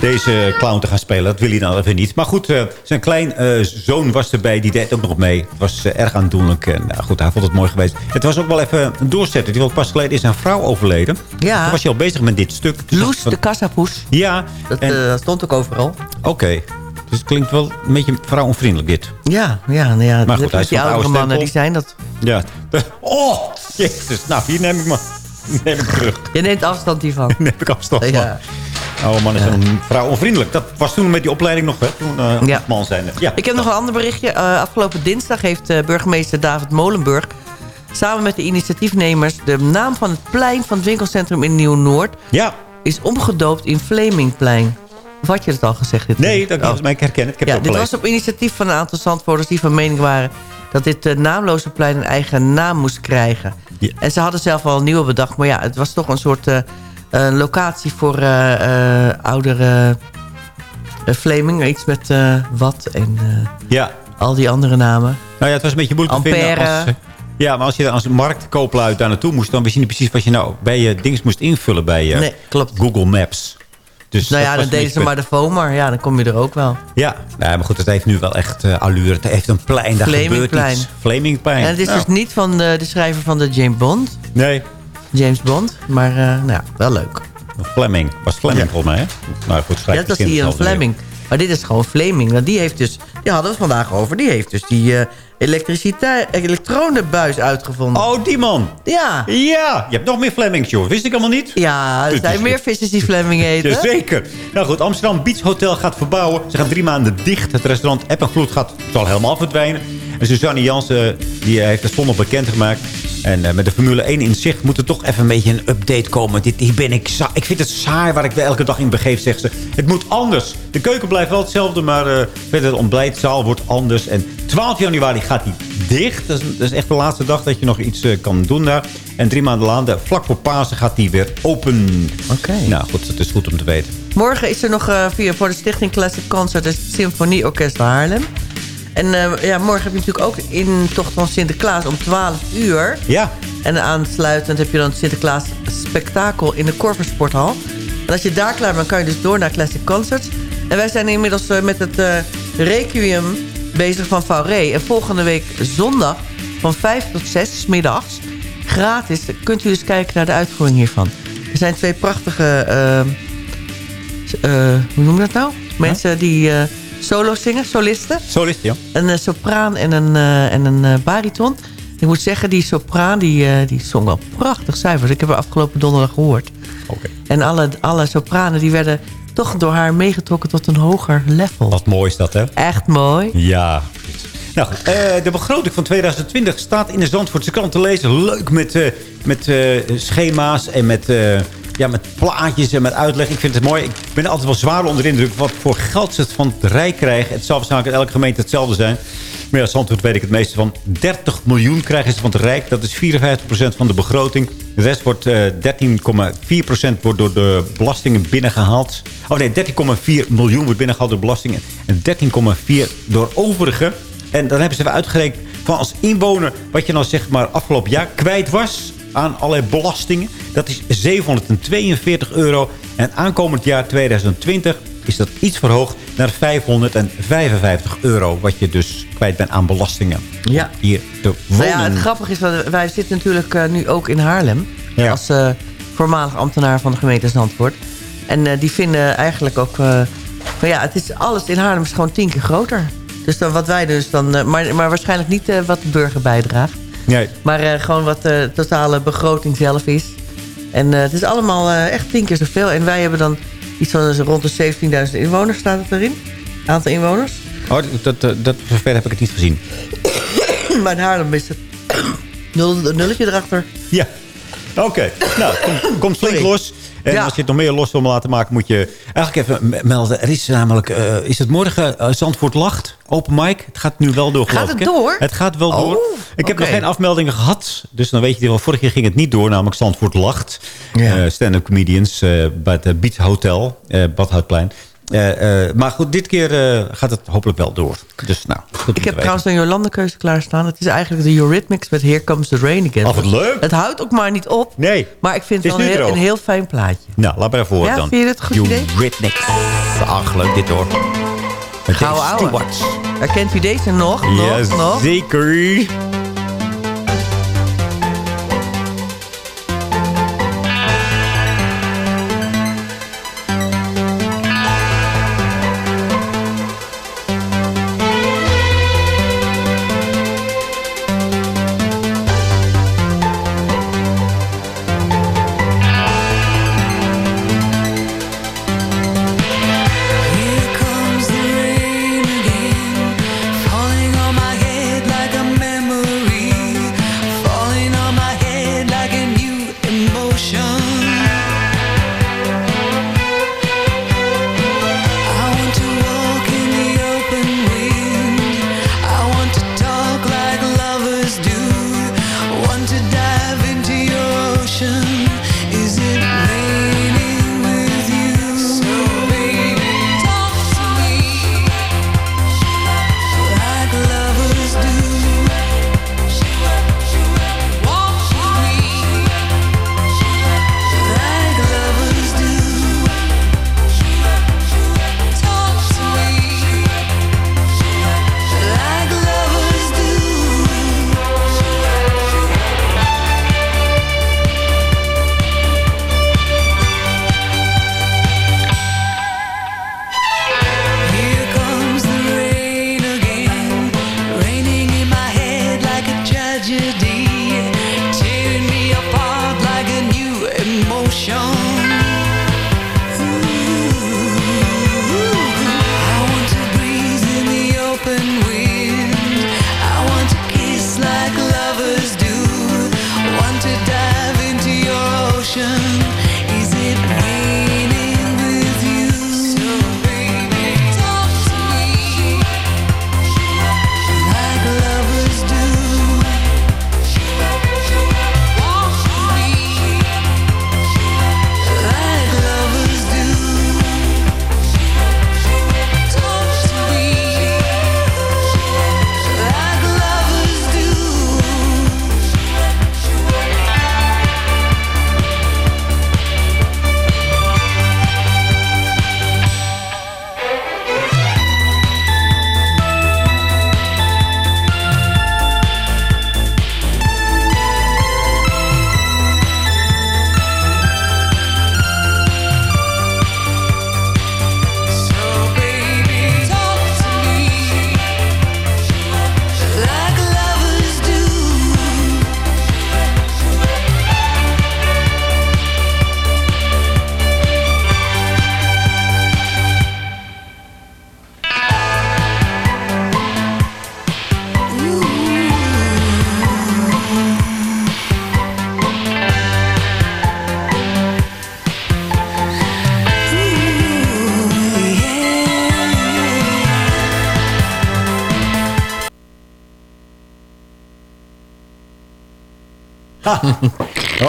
Speaker 7: deze clown te gaan spelen. Dat wil hij dan even niet. Maar goed, uh, zijn klein uh, zoon was erbij. Die deed ook nog mee. Het was uh, erg aandoenlijk. En nou goed, hij vond het mooi geweest. Het was ook wel even een doorzetter. Die was pas geleden is zijn vrouw overleden.
Speaker 6: Ja.
Speaker 7: Toen was hij al bezig met dit stuk.
Speaker 6: Loes, van... de kassapoes.
Speaker 7: Ja.
Speaker 6: Dat, en... stond ook overal.
Speaker 7: Oké. Okay. Dus het klinkt wel een beetje vrouwonvriendelijk dit.
Speaker 6: Ja, ja, nou ja.
Speaker 7: Maar goed, hij
Speaker 6: die oudere mannen, die zijn dat.
Speaker 7: Ja. *laughs* Oh, jezus. Nou, hier neem ik maar... *laughs* Neem ik terug.
Speaker 6: Je neemt afstand hiervan. *laughs*
Speaker 7: neem ik afstand van.
Speaker 6: Ja.
Speaker 7: Oh man, is een vrouw onvriendelijk. Dat was toen met die opleiding nog, hè? Toen uh,
Speaker 6: ja.
Speaker 7: man zijn. Ja.
Speaker 6: Ik heb nog een ander berichtje. Uh, afgelopen dinsdag heeft uh, burgemeester David Molenburg... samen met de initiatiefnemers... de naam van het plein van het winkelcentrum in Nieuw-Noord...
Speaker 7: Ja.
Speaker 6: is omgedoopt in Flemingplein. Of had je het al gezegd? Dit
Speaker 7: nee, dat oh. ik herken het. Ik heb
Speaker 6: ja,
Speaker 7: het
Speaker 6: dit was op initiatief van een aantal zandvoerders... die van mening waren dat dit naamloze plein een eigen naam moest krijgen.
Speaker 7: Ja.
Speaker 6: En ze hadden zelf al een nieuwe bedacht. Maar ja, het was toch een soort... Uh, locatie voor uh, uh, oudere Fleming. Iets met wat en
Speaker 7: ja.
Speaker 6: al die andere namen.
Speaker 7: Nou ja, het was een beetje moeilijk
Speaker 6: Ampère.
Speaker 7: te vinden. Als, ja, maar als je als marktkooplui daar naartoe moest... dan wist je niet precies wat je nou bij je dings moest invullen bij
Speaker 6: nee, klopt.
Speaker 7: Google Maps. Dus
Speaker 6: nou ja, dan deden ze maar de FOMAR. Ja, dan kom je er ook wel.
Speaker 7: Ja, nou, maar goed, het heeft nu wel echt uh, allure. Het heeft een plein, daar gebeurt iets. Flemingplein.
Speaker 6: En het is
Speaker 7: nou.
Speaker 6: dus niet van de, de schrijver van de James Bond.
Speaker 7: Nee.
Speaker 6: James Bond. Maar uh, nou ja, wel leuk.
Speaker 7: Fleming. Was Fleming ja. volgens mij, hè? Nou, goed,
Speaker 6: ja, dat is Ian Fleming. Maar dit is gewoon Fleming. Nou, die heeft dus, die hadden we het vandaag over. Die heeft dus die uh, elektriciteit, elektronenbuis uitgevonden.
Speaker 7: Oh, die man.
Speaker 6: Ja.
Speaker 7: Ja. Je hebt nog meer Flemings, joh. Wist ik allemaal niet.
Speaker 6: Ja, er zijn meer vissers die Fleming *laughs* eten.
Speaker 7: Jazeker. Nou goed, Amsterdam Beach Hotel gaat verbouwen. Ze gaan drie maanden dicht. Het restaurant App en Vloed gaat, zal helemaal verdwijnen. En Suzanne Jansen die heeft het zondag bekendgemaakt. En eh, met de Formule 1 in zicht moet er toch even een beetje een update komen. Dit, hier ben ik, ik vind het saai waar ik elke dag in begeef, zegt ze. Het moet anders. De keuken blijft wel hetzelfde, maar uh, verder de ontbijtzaal wordt anders. En 12 januari gaat die dicht. Dat is, dat is echt de laatste dag dat je nog iets uh, kan doen daar. En drie maanden later, vlak voor Pasen, gaat die weer open.
Speaker 6: Oké.
Speaker 7: Nou goed, het is goed om te weten.
Speaker 6: Morgen is er nog uh, via voor de Stichting Classic Concert... het Symfonieorkest Haarlem. En uh, ja, morgen heb je natuurlijk ook intocht van Sinterklaas om 12 uur.
Speaker 7: Ja.
Speaker 6: En aansluitend heb je dan het Sinterklaas spektakel in de Korversporthal. En als je daar klaar bent, kan je dus door naar Classic Concerts. En wij zijn inmiddels uh, met het uh, Requiem bezig van Fauré. En volgende week zondag van 5 tot 6 middags gratis kunt u dus kijken naar de uitvoering hiervan. Er zijn twee prachtige... hoe noem je dat nou? Mensen huh? die solo zingen, solisten.
Speaker 7: Solist, ja.
Speaker 6: Een uh, sopraan en een, uh, en een uh, bariton. Ik moet zeggen, die sopraan die, die zong wel prachtig zuiver. Ik heb haar afgelopen donderdag gehoord.
Speaker 7: Okay.
Speaker 6: En alle, alle sopranen die werden toch door haar meegetrokken tot een hoger level.
Speaker 7: Wat mooi is dat, hè?
Speaker 6: Echt mooi.
Speaker 7: Ja. Nou, de begroting van 2020 staat in de Zandvoortse krant te lezen. Leuk met, met schema's en met ja, met plaatjes en met uitleg. Ik vind het mooi. Ik ben altijd wel zwaar onder de indruk wat voor geld ze het van het Rijk krijgen. Het zal waarschijnlijk in elke gemeente hetzelfde zijn. Maar ja, Zandvoort weet ik het meeste van. 30 miljoen krijgen ze van het Rijk. Dat is 54% van de begroting. De rest wordt uh, 13,4% wordt door de belastingen binnengehaald. Oh nee, 13,4 miljoen wordt binnengehaald door belastingen. En 13,4 door overige. En dan hebben ze even uitgerekend van als inwoner... wat je nou zeg maar afgelopen jaar kwijt was aan allerlei belastingen. Dat is 742 euro. En aankomend jaar 2020 is dat iets verhoogd naar 555 euro. Wat je dus kwijt bent aan belastingen.
Speaker 6: Ja.
Speaker 7: Hier te wonen.
Speaker 6: Nou ja, het grappige is, dat wij zitten natuurlijk uh, nu ook in Haarlem.
Speaker 7: Ja.
Speaker 6: Als uh, voormalig ambtenaar van de gemeente Zandvoort. En uh, die vinden eigenlijk ook... van ja, het is alles in Haarlem is gewoon tien keer groter. Dus dan wat wij dus dan... maar, maar waarschijnlijk niet wat de burger bijdraagt.
Speaker 7: Nee.
Speaker 6: Maar uh, gewoon wat de totale begroting zelf is. En uh, het is allemaal echt tien keer zoveel. En wij hebben dan iets van rond de 17.000 inwoners, staat het erin. Aantal inwoners.
Speaker 7: Oh, dat, dat, dat zover heb ik het niet gezien. *coughs*
Speaker 6: maar in Haarlem is het *coughs* nul, nulletje erachter.
Speaker 7: Ja, oké. Okay. Nou, kom, komt flink los. En ja. als je het nog meer los wil laten maken, moet je eigenlijk even melden. Er is namelijk, uh, is het morgen uh, Zandvoort Lacht, open mic. Het gaat nu wel door,
Speaker 6: gaat
Speaker 7: ik.
Speaker 6: het door?
Speaker 7: Het gaat wel
Speaker 6: oh,
Speaker 7: door. Ik heb nog geen afmeldingen gehad. Dus dan weet je wel, vorig jaar ging het niet door, namelijk Zandvoort Lacht.
Speaker 6: Ja.
Speaker 7: Uh, Stand-up comedians bij het Beat Hotel, Badhoutplein. Uh, uh, maar goed, dit keer uh, gaat het hopelijk wel door. Dus, nou,
Speaker 6: ik heb trouwens een Jolande keuze klaarstaan. Het is eigenlijk de Eurythmics met Here Comes the Rain Again.
Speaker 7: Oh, wat leuk.
Speaker 6: Het houdt ook maar niet op.
Speaker 7: Nee.
Speaker 6: Maar ik vind het, wel een heel, een heel, fijn plaatje.
Speaker 7: Nou, laat maar even horen
Speaker 6: ja,
Speaker 7: dan.
Speaker 6: vind je het goed idee?
Speaker 7: Eurythmics. Ach, leuk dit hoor.
Speaker 6: Gauw ouwe. Herkent u deze nog?
Speaker 7: Ja,
Speaker 6: nog, nog?
Speaker 7: zeker.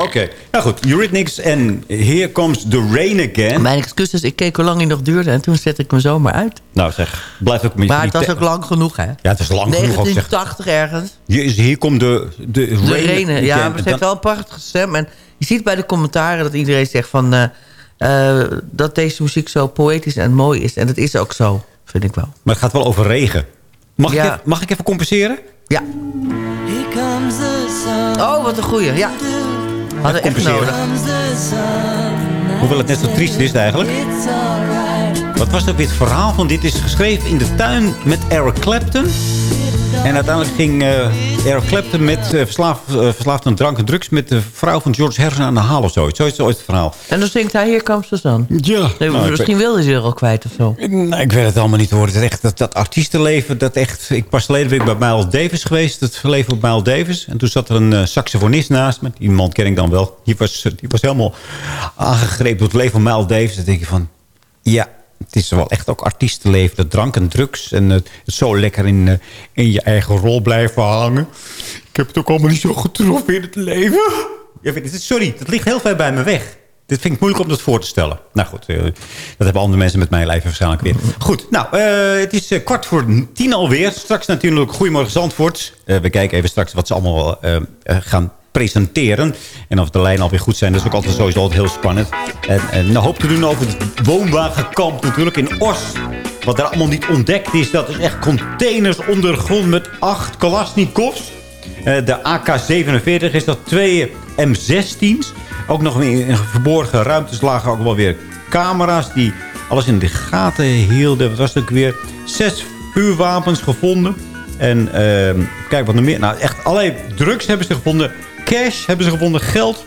Speaker 7: Oké. Nou goed, Eurythmics en Here Comes the Rain Again.
Speaker 6: Mijn excuses, ik keek hoe lang hij nog duurde... en toen zette ik hem zomaar uit.
Speaker 7: Nou zeg, blijf ook met
Speaker 6: Maar het was ook lang genoeg, hè?
Speaker 7: Ja, het is lang genoeg ook zeg.
Speaker 6: 1980 ergens.
Speaker 7: Hier, is, hier komt de, de,
Speaker 6: De
Speaker 7: Rain
Speaker 6: ja, maar ze
Speaker 7: Dan-
Speaker 6: heeft wel een prachtige stem. En je ziet bij de commentaren dat iedereen zegt van... eh, eh, dat deze muziek zo poëtisch en mooi is. En dat is ook zo, vind ik wel.
Speaker 7: Maar het gaat wel over regen. Mag,
Speaker 6: Ja.
Speaker 7: ik, even, mag ik even compenseren?
Speaker 6: Ja. Oh, wat een goeie, ja. Hadden echt nodig.
Speaker 7: Hoewel het net zo triest is eigenlijk. Wat was ook weer het verhaal van dit? is geschreven in de tuin met Eric Clapton. En uiteindelijk ging eh, Eric Clapton met eh, verslaafd, eh, verslaafd aan drank en drugs... met de vrouw van George Harrison aan de haal of zoiets. Zo is ooit het verhaal.
Speaker 6: En dan zingt hij Hier the Sun.
Speaker 7: Ja.
Speaker 6: Nee,
Speaker 7: Nou,
Speaker 6: misschien wilde ze er al kwijt of zo.
Speaker 7: Nee, ik weet het allemaal niet hoor. Is echt, dat, dat artiestenleven, dat echt... Ik pas geleden ben ik bij Miles Davis geweest. Het leven op Miles Davis. En toen zat er een saxofonist naast me. Die man ken ik dan wel. Die was, die was helemaal aangegrepen door het leven van Miles Davis. Dan denk je van... Ja, het is wel echt ook artiestenleven. Dat drank en drugs. En zo lekker in, eh, in je eigen rol blijven hangen. Ik heb het ook allemaal niet zo getroffen in het leven. Sorry, dat ligt heel ver bij me weg. Dit vind ik moeilijk om dat voor te stellen. Nou goed, eh, dat hebben andere mensen met mijn lijf waarschijnlijk weer. Goed, nou, eh, het is kwart voor tien alweer. Straks natuurlijk Goedemorgen Zandvoort. We kijken even straks wat ze allemaal eh, gaan presenteren. En of de lijnen alweer goed zijn, dat is ook altijd sowieso altijd heel spannend. En, en hoop te doen over het woonwagenkamp natuurlijk in Os. Wat er allemaal niet ontdekt is, dat is echt containers ondergrond met acht Kalashnikovs. Eh, de AK-47 is dat twee M16's. Ook nog in verborgen ruimtes lagen ook wel weer camera's... die alles in de gaten hielden. Wat was het ook weer? Zes vuurwapens gevonden. En ehm, kijk wat nog meer. Nou, echt allerlei drugs hebben ze gevonden. Cash hebben ze gevonden. Geld.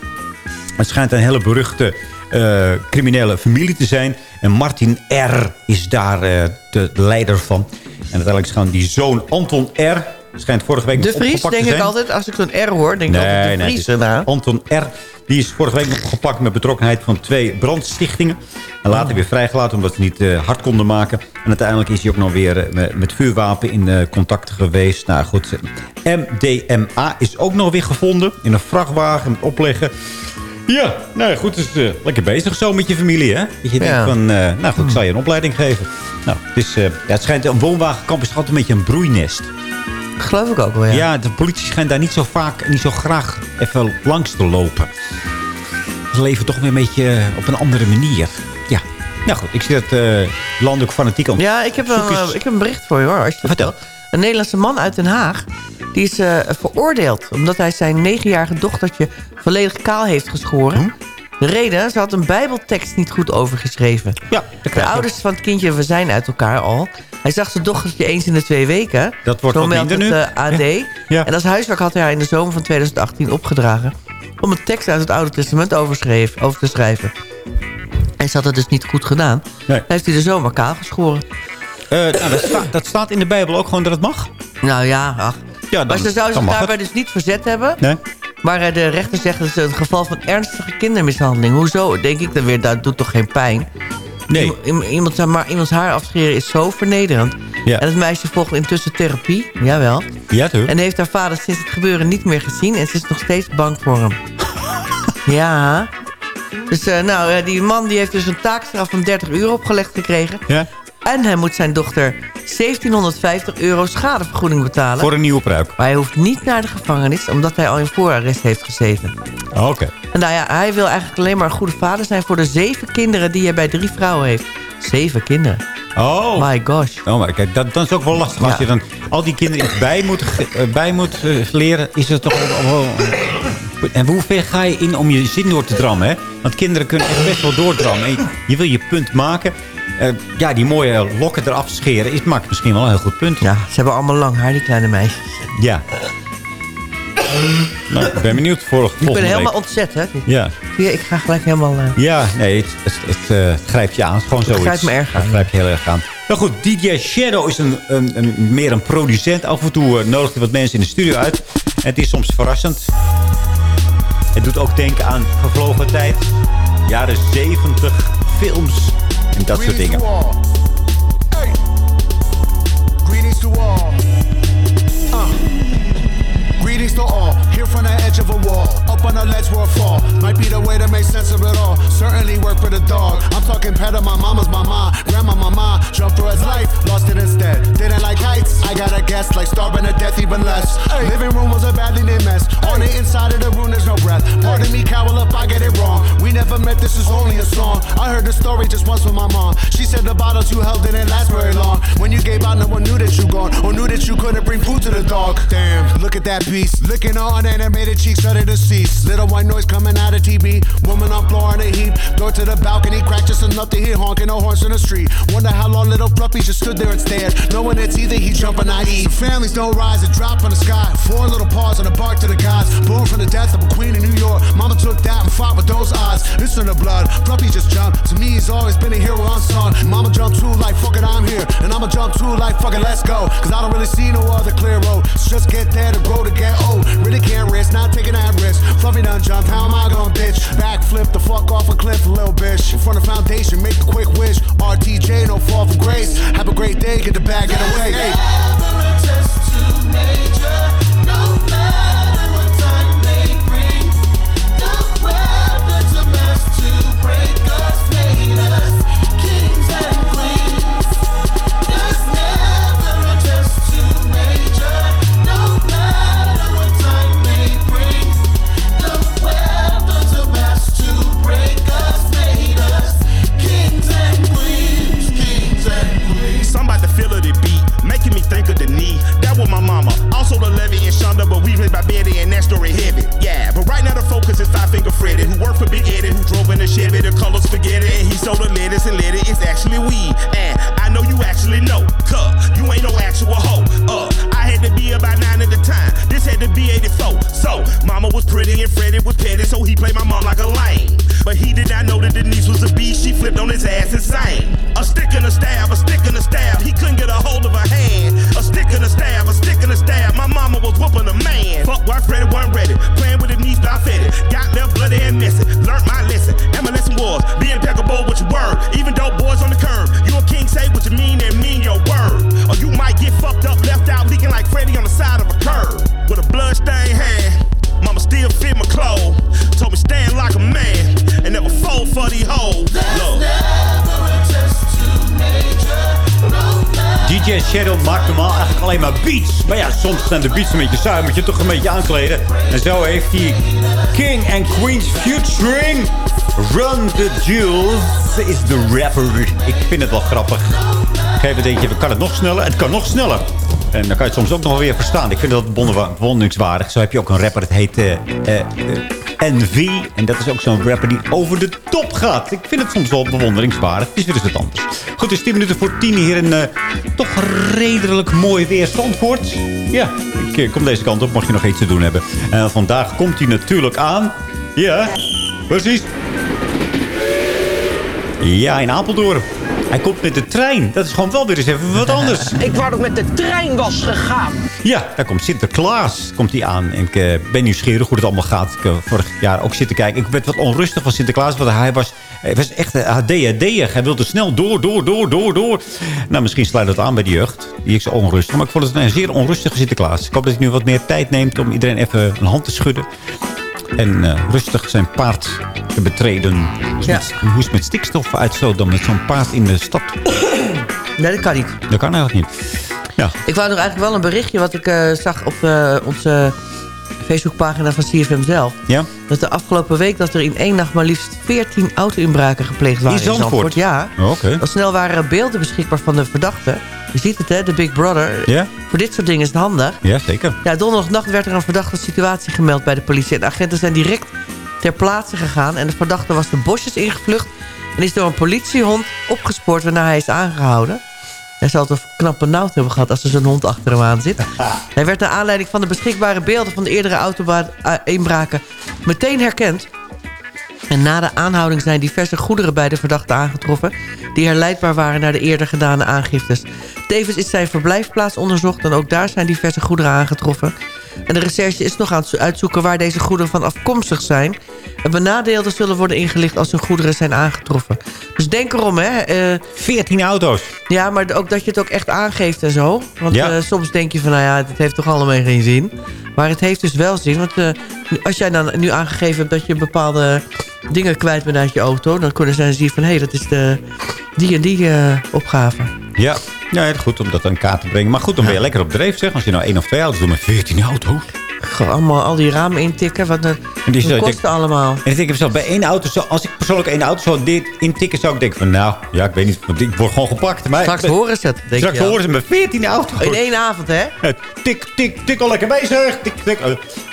Speaker 7: Het schijnt een hele beruchte eh, criminele familie te zijn. En Martin R. is daar eh, de leider van. En uiteindelijk is gewoon die zoon Anton R. Schijnt vorige week
Speaker 6: De Vries, denk ik altijd. Als ik zo'n R hoor, denk ik altijd de Vries.
Speaker 7: Anton R. Die is vorige week nog gepakt met betrokkenheid van twee brandstichtingen. En later weer vrijgelaten omdat ze niet eh, hard konden maken. En uiteindelijk is hij ook nog weer eh, met, vuurwapen in eh, contact geweest. Nou goed, MDMA is ook nog weer gevonden in een vrachtwagen met opleggen. Ja, nou goed, dus eh, lekker bezig zo met je familie, hè? Dat je denkt
Speaker 6: Ja.
Speaker 7: van, nou goed, ik zal je een opleiding geven. Nou, het, is, ja, het schijnt, een woonwagenkamp is altijd een beetje een broeinest.
Speaker 6: Geloof ik ook wel, ja.
Speaker 7: Ja, de politie schijnt daar niet zo vaak en niet zo graag even langs te lopen. Ze leven toch weer een beetje eh, op een andere manier. Ja. Nou goed, ik zie dat eh landelijk fanatiek aan
Speaker 6: Ja, ik heb, een, eh, ik heb een bericht voor je hoor. Als je wil. Een Nederlandse man uit Den Haag. Die is veroordeeld omdat hij zijn negenjarige dochtertje volledig kaal heeft geschoren. De reden, ze had een bijbeltekst niet goed overgeschreven.
Speaker 7: Ja,
Speaker 6: de ouders van het kindje we zijn uit elkaar al. Hij zag zijn dochtertje eens in de twee weken.
Speaker 7: Dat wordt
Speaker 6: Zo
Speaker 7: wat minder
Speaker 6: het
Speaker 7: nu.
Speaker 6: eh, AD.
Speaker 7: Ja. Ja.
Speaker 6: En als huiswerk had hij haar in de zomer van 2018 opgedragen... om een tekst uit het Oude Testament overschreef, over te schrijven. En ze had het dus niet goed gedaan.
Speaker 7: Nee.
Speaker 6: heeft hij de zomer kaal geschoren.
Speaker 7: Eh, nou, dat, sta- dat staat in de Bijbel ook gewoon dat het mag.
Speaker 6: Nou ja, ach.
Speaker 7: Ja, dan,
Speaker 6: maar ze zou zich daarbij
Speaker 7: het.
Speaker 6: dus niet verzet hebben.
Speaker 7: Nee.
Speaker 6: Maar eh, de rechter zegt dat het een geval van ernstige kindermishandeling. Hoezo? Denk ik dan weer, dat doet toch geen pijn?
Speaker 7: Nee.
Speaker 6: Iem- Iemand, maar, iemands haar afscheren is zo vernederend.
Speaker 7: Ja.
Speaker 6: En het meisje volgt intussen therapie. Jawel.
Speaker 7: Ja, toch?
Speaker 6: En heeft haar vader sinds het gebeuren niet meer gezien. En ze is nog steeds bang voor hem. *laughs* ja. Dus eh, nou, eh, die man die heeft dus een taakstraf van 30 uur opgelegd gekregen.
Speaker 7: Ja.
Speaker 6: En hij moet zijn dochter 1750 euro schadevergoeding betalen.
Speaker 7: Voor een nieuwe pruik.
Speaker 6: Maar hij hoeft niet naar de gevangenis, omdat hij al in voorarrest heeft gezeten.
Speaker 7: Oh, Oké.
Speaker 6: En nou ja, hij wil eigenlijk alleen maar een goede vader zijn... voor de zeven kinderen die hij bij drie vrouwen heeft. Zeven kinderen.
Speaker 7: Oh.
Speaker 6: My gosh.
Speaker 7: Oh, maar kijk, dat, dat is ook wel lastig. Als je dan al die kinderen iets bij moet, eh, bij moet eh, leren, is het toch wel- En hoe ver ga je in om je zin door te drammen, hè? Want kinderen kunnen echt best wel doordrammen. En je- je wil je punt maken. Eh, ja, die mooie lokken eraf scheren, is, maakt misschien wel een heel goed punt.
Speaker 6: Ja, ze hebben allemaal lang haar, die kleine meisjes.
Speaker 7: Ja. Nou, ik ben benieuwd voor
Speaker 6: Ik
Speaker 7: volgende
Speaker 6: ben helemaal
Speaker 7: week.
Speaker 6: ontzet, hè.
Speaker 7: Ja.
Speaker 6: Ik ga gelijk helemaal... eh,
Speaker 7: Ja, nee, het, het, het, eh, grijpt je aan. Het is gewoon zoiets.
Speaker 6: grijpt me erg aan.
Speaker 7: Het grijpt je heel erg aan. Nou goed, DJ Shadow is een, een, een, meer een producent. Af en toe eh, nodigt hij wat mensen in de studio uit. En het is soms verrassend. Het doet ook denken aan vervlogen tijd. Jaren 70, films en dat soort dingen.
Speaker 14: Greetings to all. Uh. Greetings to all. Here from the edge of a wall. Up on the ledge where I fall. Might be the way to make sense of it all. Certainly work for the dog. I'm talking pet of my mama's mama. Grandma mama. Jumped for his life, lost it instead. Didn't like heights. I got a guess like starving to death, even less. Living room was a badly named mess. On the inside of the room, there's no breath. Pardon me, Cowell, up, I get it wrong. We never met, this is only a song. I heard the story just once from my mom. She said the bottles you held didn't last very long. When you gave out, no one knew that you gone, or knew that you couldn't bring food to the dog. Damn, look at that beast. Licking all unanimated cheeks, started to cease. Little white noise coming out of TV. Woman on floor in a heap. Door to the balcony, cracked just enough to hear honking no horns in the street. Wonder how long little Fluffy just stood there and stared. Knowing it's either he jump or not eat. Families don't rise, and drop from the sky. Four little paws on the bark to the gods. Born from the death of a queen in New York. Mama took that and fought with those odds. It's in the blood. Fluffy just jumped. To me, he's always been a hero unsung. Mama jumped too like fuck it, I'm here. And I'ma jump too like fuck it, let's go. Cause I don't really see no other clear road. Just get there to grow to get old. Really can't risk, not taking that risk. Fluffy done jumped, how am I gonna bitch? Backflip the fuck off a cliff, little bitch. In front of foundation, make a quick wish. RTJ, no fall from grace. Have a great day, get the bag, get away. Hey.
Speaker 15: Some The Levy and Shonda, but we live by Betty and that story heavy. Yeah, but right now the focus is Five Finger Freddy, who worked for Big Eddie, who drove in a Chevy. The colors forget it, and he sold the lettuce and let it. It's actually weed, and I know you actually know, cuz you ain't no actual hoe. Uh, I had to be about nine at the time. This had to be 84. So mama was pretty and Freddy was petty, so he played my mom like a lame. But he did not know that Denise was a beast. She flipped on his ass and sang. A stick and a stab, a stick and a stab. He couldn't get a hold of her hand. A stick and a stab, a stick and a stab. My mama was whooping a man. Fuck why Freddy wasn't ready. Playing with but I fed it. Got left bloody and messy. Learned my lesson. And my lesson was be impeccable with your word. Even dope boys on the curb. You a king, say what you mean and mean your word. Or you might get fucked up, left out, leaking like Freddy on the side of a curb. With a bloodstained hand. Mama still fit my clothes. Told me stand like a man and never fold for these hoes. Love.
Speaker 7: DJ Shadow maakt normaal eigenlijk alleen maar beats. Maar ja, soms zijn de beats een beetje saai. Moet je toch een beetje aankleden. En zo heeft hij King and Queens featuring Run the Jewels is de rapper. Ik vind het wel grappig. Geef het eentje, kan het nog sneller? Het kan nog sneller. En dan kan je het soms ook nog weer verstaan. Ik vind dat bewonderingswaardig. Zo heb je ook een rapper, het heet eh, eh, eh, NV. En dat is ook zo'n rapper die over de top gaat. Ik vind het soms wel bewonderingswaardig. Het is weer eens wat anders. Goed, is 10 minuten voor 10 hier in toch redelijk mooi weer. Ja, ik kom deze kant op, mag je nog iets te doen hebben. En vandaag komt hij natuurlijk aan. Ja, precies. Ja, in Apeldoorn. Hij komt met de trein. Dat is gewoon wel weer eens even wat *laughs* anders.
Speaker 16: Ik wou dat ik met de trein was gegaan.
Speaker 7: Ja, daar komt Sinterklaas komt hij aan. En ik eh, ben nieuwsgierig hoe het allemaal gaat. Ik heb vorig jaar ook zitten kijken. Ik werd wat onrustig van Sinterklaas. Want hij was, hij was echt uh, ADHD'ig. Hij wilde snel door, door, door, door, door. Nou, misschien sluit dat aan bij de jeugd. Die is onrustig. Maar ik vond het een zeer onrustige Sinterklaas. Ik hoop dat hij nu wat meer tijd neemt om iedereen even een hand te schudden. En eh, rustig zijn paard te betreden. Hoe is, met, hoe is het met stikstof uitstoot dan met zo'n paard in de stad?
Speaker 6: Nee, dat kan niet.
Speaker 7: Dat kan eigenlijk niet. Ja.
Speaker 6: Ik wou nog eigenlijk wel een berichtje wat ik eh, zag op eh, onze Facebookpagina van CFM zelf.
Speaker 7: Ja?
Speaker 6: Dat de afgelopen week dat er in één nacht maar liefst 14 auto-inbraken gepleegd waren
Speaker 7: In Zandvoort?
Speaker 6: Ja.
Speaker 7: Oh, Oké.
Speaker 6: Al snel waren beelden beschikbaar van de verdachte. Je ziet het, hè, de Big Brother.
Speaker 7: Ja?
Speaker 6: Voor dit soort dingen is het handig.
Speaker 7: Ja, zeker.
Speaker 6: Ja, donderdagnacht werd er een verdachte situatie gemeld bij de politie. En de agenten zijn direct ter plaatse gegaan. En de verdachte was de bosjes ingevlucht. En is door een politiehond opgespoord waarna hij is aangehouden. Hij zal het wel knap benauwd hebben gehad als er zo'n hond achter hem aan zit. *laughs* hij werd naar aanleiding van de beschikbare beelden van de eerdere auto-inbraken meteen herkend. En na de aanhouding zijn diverse goederen bij de verdachte aangetroffen... die herleidbaar waren naar de eerder gedane aangiftes. Tevens is zijn verblijfplaats onderzocht... en ook daar zijn diverse goederen aangetroffen. En de recherche is nog aan het uitzoeken waar deze goederen van afkomstig zijn. En benadeelden zullen worden ingelicht als hun goederen zijn aangetroffen. Dus denk erom, hè. eh,
Speaker 7: 14 auto's.
Speaker 6: ja, maar ook dat je het ook echt aangeeft en zo. Want
Speaker 7: Ja.
Speaker 6: eh, soms denk je van, nou ja, het heeft toch allemaal geen zin. Maar het heeft dus wel zin. Want eh, als jij dan nu aangegeven hebt dat je bepaalde dingen kwijt bent uit je auto... dan kunnen zij zien van, hé, hey, dat is de, die en die opgave.
Speaker 7: Ja. ja, goed om dat aan kaart te brengen. Maar goed, dan ben je lekker op dreef, zeg. Als je nou één of twee auto's doet met 14 auto's.
Speaker 6: Gewoon allemaal al die ramen intikken. Wat dat
Speaker 7: die
Speaker 6: kost allemaal?
Speaker 7: En ik denk zelf, bij één auto, zo, als ik persoonlijk één auto zou dit intikken, zou ik denken van, nou, ja, ik weet niet, want ik word gewoon gepakt. Maar
Speaker 6: Straks
Speaker 7: ben-
Speaker 6: horen ze het, denk
Speaker 7: Straks
Speaker 6: je.
Speaker 7: horen ze met 14 auto's.
Speaker 6: In één avond, hè?
Speaker 7: Eh, Tik, tik, tik al lekker bezig. Tik, tik. eh,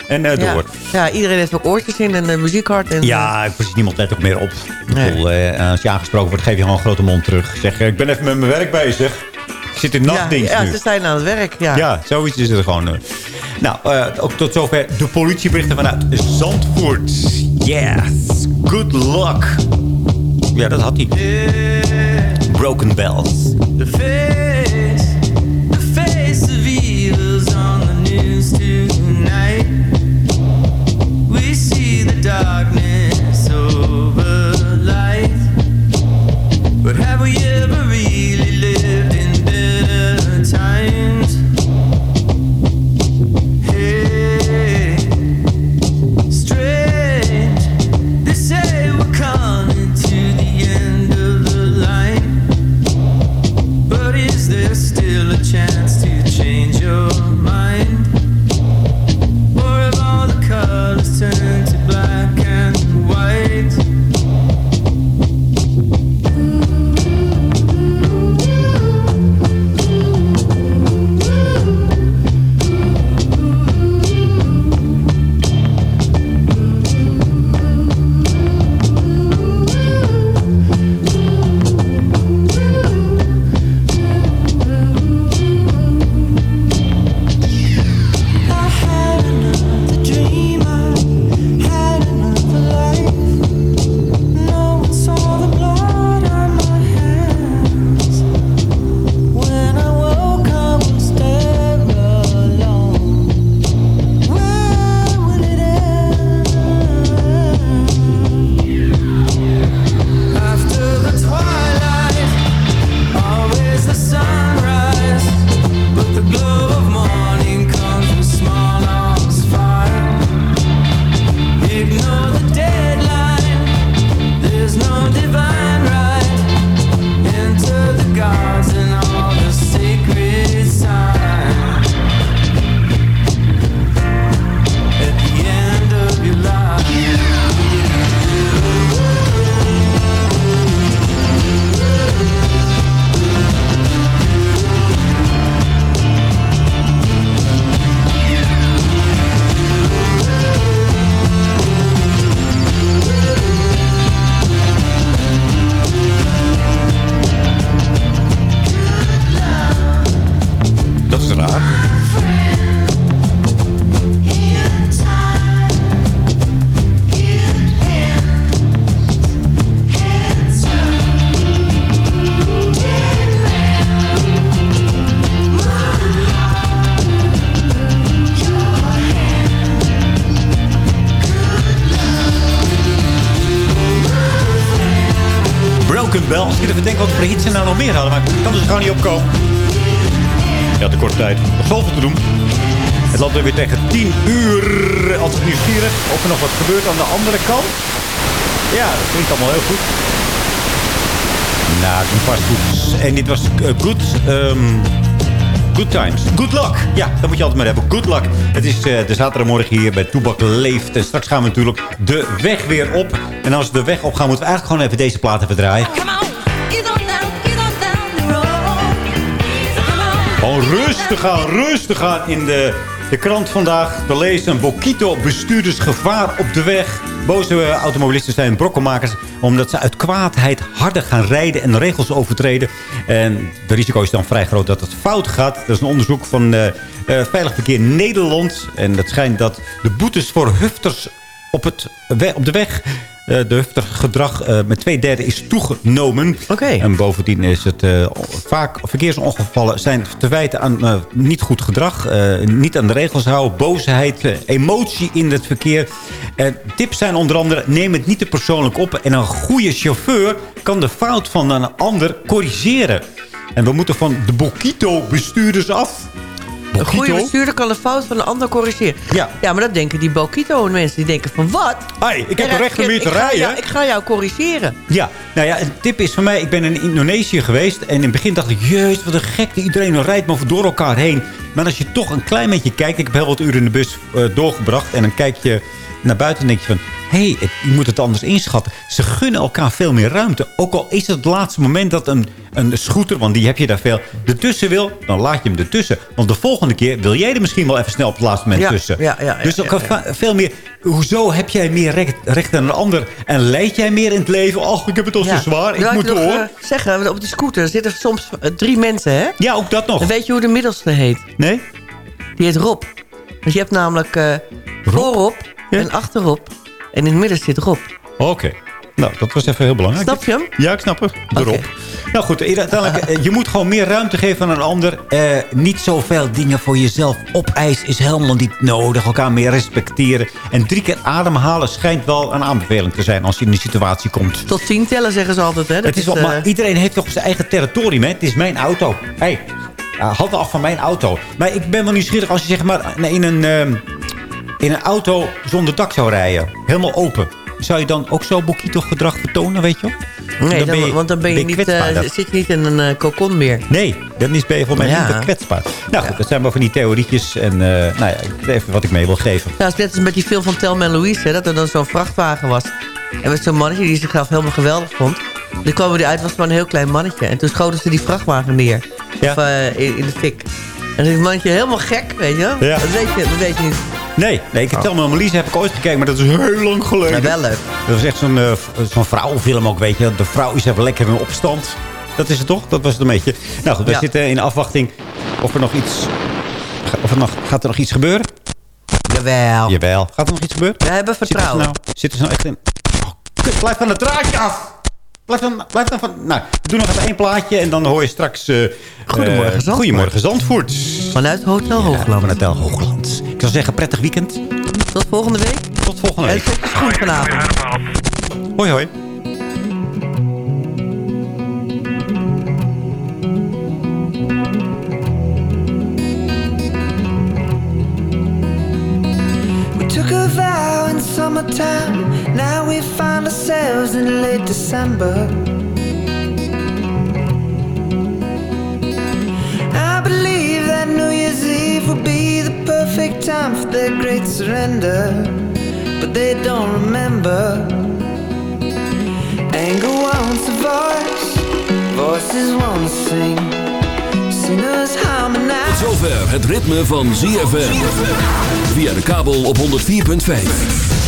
Speaker 7: En eh,
Speaker 6: Ja.
Speaker 7: door.
Speaker 6: ja, iedereen heeft ook oortjes in en de muziek hard. En,
Speaker 7: Ja, precies. Niemand let ook meer op. Ik
Speaker 6: Nee.
Speaker 7: bedoel, eh, als je aangesproken wordt, geef je gewoon een grote mond terug. Zeg, eh, ik ben even met mijn werk bezig. Ik zit in
Speaker 6: ja,
Speaker 7: nachtdienst
Speaker 6: ja,
Speaker 7: nu.
Speaker 6: ze zijn aan het werk, ja.
Speaker 7: Ja, zoiets is het gewoon. Nou, eh, ook tot zover de politieberichten vanuit Zandvoort. Yes, good luck. Ja, dat had hij. Broken Bells. Kan er gewoon niet opkomen. Ja, de korte tijd. Nog zoveel te doen. Het loopt er weer tegen 10 uur. Altijd nieuwsgierig of er nog wat gebeurt aan de andere kant. Ja, dat klinkt allemaal heel goed. Nou, die vast goed. En dit was eh, good... ehm, Good times. Good luck. Ja, dat moet je altijd maar hebben. Good luck. Het is eh, de zaterdagmorgen hier bij Toebak Leeft. En straks gaan we natuurlijk de weg weer op. En als we de weg op gaan, moeten we eigenlijk gewoon even deze plaat even Gewoon rustig aan, rustig aan in de, de krant vandaag. We lezen Bokito bestuurders gevaar op de weg. Boze automobilisten zijn brokkelmakers omdat ze uit kwaadheid harder gaan rijden en regels overtreden. En de risico is dan vrij groot dat het fout gaat. Dat is een onderzoek van eh, eh, Veilig Verkeer Nederland. En het schijnt dat de boetes voor hufters op, het, op de weg Eh, de heftig gedrag eh, met twee derde is toegenomen.
Speaker 6: Oké.
Speaker 7: En bovendien is het eh, vaak verkeersongevallen zijn te wijten aan niet goed gedrag. niet aan de regels houden, boosheid, emotie in het verkeer. Tips zijn onder andere, neem het niet te persoonlijk op. En een goede chauffeur kan de fout van een ander corrigeren. En we moeten van de Bokito-bestuurders af.
Speaker 6: Een goede
Speaker 7: Bokito?
Speaker 6: bestuurder kan de fout van een ander corrigeren.
Speaker 7: Ja.
Speaker 6: Ja, maar dat denken die Bokito-mensen. Die denken van, wat?
Speaker 7: Hey, ik heb een recht om hier te rijden.
Speaker 6: jou- ik ga jou corrigeren.
Speaker 7: Ja, nou ja, een tip is van mij. Ik ben in Indonesië geweest. En in het begin dacht ik, jezus, wat een gekte. Iedereen rijdt maar door elkaar heen. Maar als je toch een klein beetje kijkt. Ik heb heel wat uren in de bus eh, doorgebracht. En dan kijk je naar buiten en denk je van... hé, hey, je moet het anders inschatten. Ze gunnen elkaar veel meer ruimte. Ook al is het het laatste moment dat een, een scooter... want die heb je daar veel, ertussen wil... dan laat je hem ertussen. Want de volgende keer wil jij er misschien wel even snel op het laatste moment
Speaker 6: Ja,
Speaker 7: tussen.
Speaker 6: ja, ja, ja,
Speaker 7: dus ook veel meer... Hoezo heb jij meer recht, recht dan een ander? En leid jij meer in het leven? Och, ik heb het al zo zwaar. Ik moet door.
Speaker 6: eh, zeggen, op die scooter zitten soms eh, drie mensen, hè?
Speaker 7: Ja, ook dat nog.
Speaker 6: En weet je hoe de middelste heet?
Speaker 7: Nee?
Speaker 6: Die heet Rob. Dus je hebt namelijk eh voorop en achterop. En in het midden zit Rob.
Speaker 7: Oké. Nou, dat was even heel belangrijk.
Speaker 6: Snap je hem?
Speaker 7: Ja, ik snap het. Erop. Nou goed, uiteindelijk, eh, je moet gewoon meer ruimte geven aan een ander. Eh, niet zoveel dingen voor jezelf opeisen is helemaal niet nodig. Elkaar meer respecteren. En drie keer ademhalen schijnt wel een aanbeveling te zijn als je in die situatie komt.
Speaker 6: Tot tien tellen zeggen ze altijd, hè? Dat
Speaker 7: Het is wel,
Speaker 6: eh,
Speaker 7: maar iedereen heeft toch zijn eigen territorium, hè? Het is mijn auto. Hey, ja, handen af van mijn auto. Maar ik ben wel nieuwsgierig als je zeg maar in een, ehm, in een auto zonder dak zou rijden. Helemaal open. Zou je dan ook zo Bokito gedrag vertonen, weet je wel?
Speaker 6: Nee,
Speaker 7: Dan
Speaker 6: dan- want dan ben je, niet, eh, zit je niet in een eh, kokon meer.
Speaker 7: Nee, dan is ben je voor mij
Speaker 6: Ja.
Speaker 7: niet kwetsbaar. Nou goed, dat zijn maar van die theorietjes. En eh, nou ja, even wat ik mee wil geven.
Speaker 6: Ja, het is net als met die film van Telma en Louise, hè, dat er dan zo'n vrachtwagen was. En met zo'n mannetje die zichzelf helemaal geweldig vond. Dan kwamen die uit, was maar een heel klein mannetje. En toen schoten ze die vrachtwagen neer. Of eh, in, in de fik. En dat mannetje helemaal gek, weet je wel?
Speaker 7: Ja.
Speaker 6: Dat, weet je, dat weet je niet.
Speaker 7: Nee, nee ik tel me Annelies heb ik ooit gekeken, maar dat is heel lang geleden.
Speaker 6: Ja, wel leuk.
Speaker 7: Dat was echt zo'n eh, zo'n vrouwenfilm ook, weet je. De vrouw is even lekker in opstand. Dat is het toch? Dat was het een beetje. Nou goed, we
Speaker 6: Ja.
Speaker 7: zitten in afwachting of er nog iets... Of er nog, gaat er nog iets gebeuren?
Speaker 6: Jawel.
Speaker 7: Jawel. Gaat er nog iets gebeuren?
Speaker 6: We hebben vertrouwen.
Speaker 7: Zitten ze nou, zitten ze nou echt in... Oh, kut, blijf van het draadje af! Blijf dan, blijf dan van... Nou, we doen nog even één plaatje en dan hoor je straks... eh,
Speaker 6: Goedemorgen,
Speaker 7: eh,
Speaker 6: Zandvoort.
Speaker 7: Goedemorgen Zandvoort.
Speaker 6: Vanuit Hotel Hoogland.
Speaker 7: Vanuit Hotel Hoogland. Ik zou zeggen, prettig weekend.
Speaker 6: Tot volgende week.
Speaker 7: Tot volgende
Speaker 6: En
Speaker 7: week.
Speaker 6: het is goed vanavond.
Speaker 7: Hoi hoi.
Speaker 8: We took a vow in summertime. Now we find ourselves in late December. I believe that New Year's Eve will be the perfect time for their great surrender. But they don't remember. Anger wants a voice, voices want to sing. Singers harmonize.
Speaker 1: Tot zover het ritme van ZFM. Via de kabel op 104.5.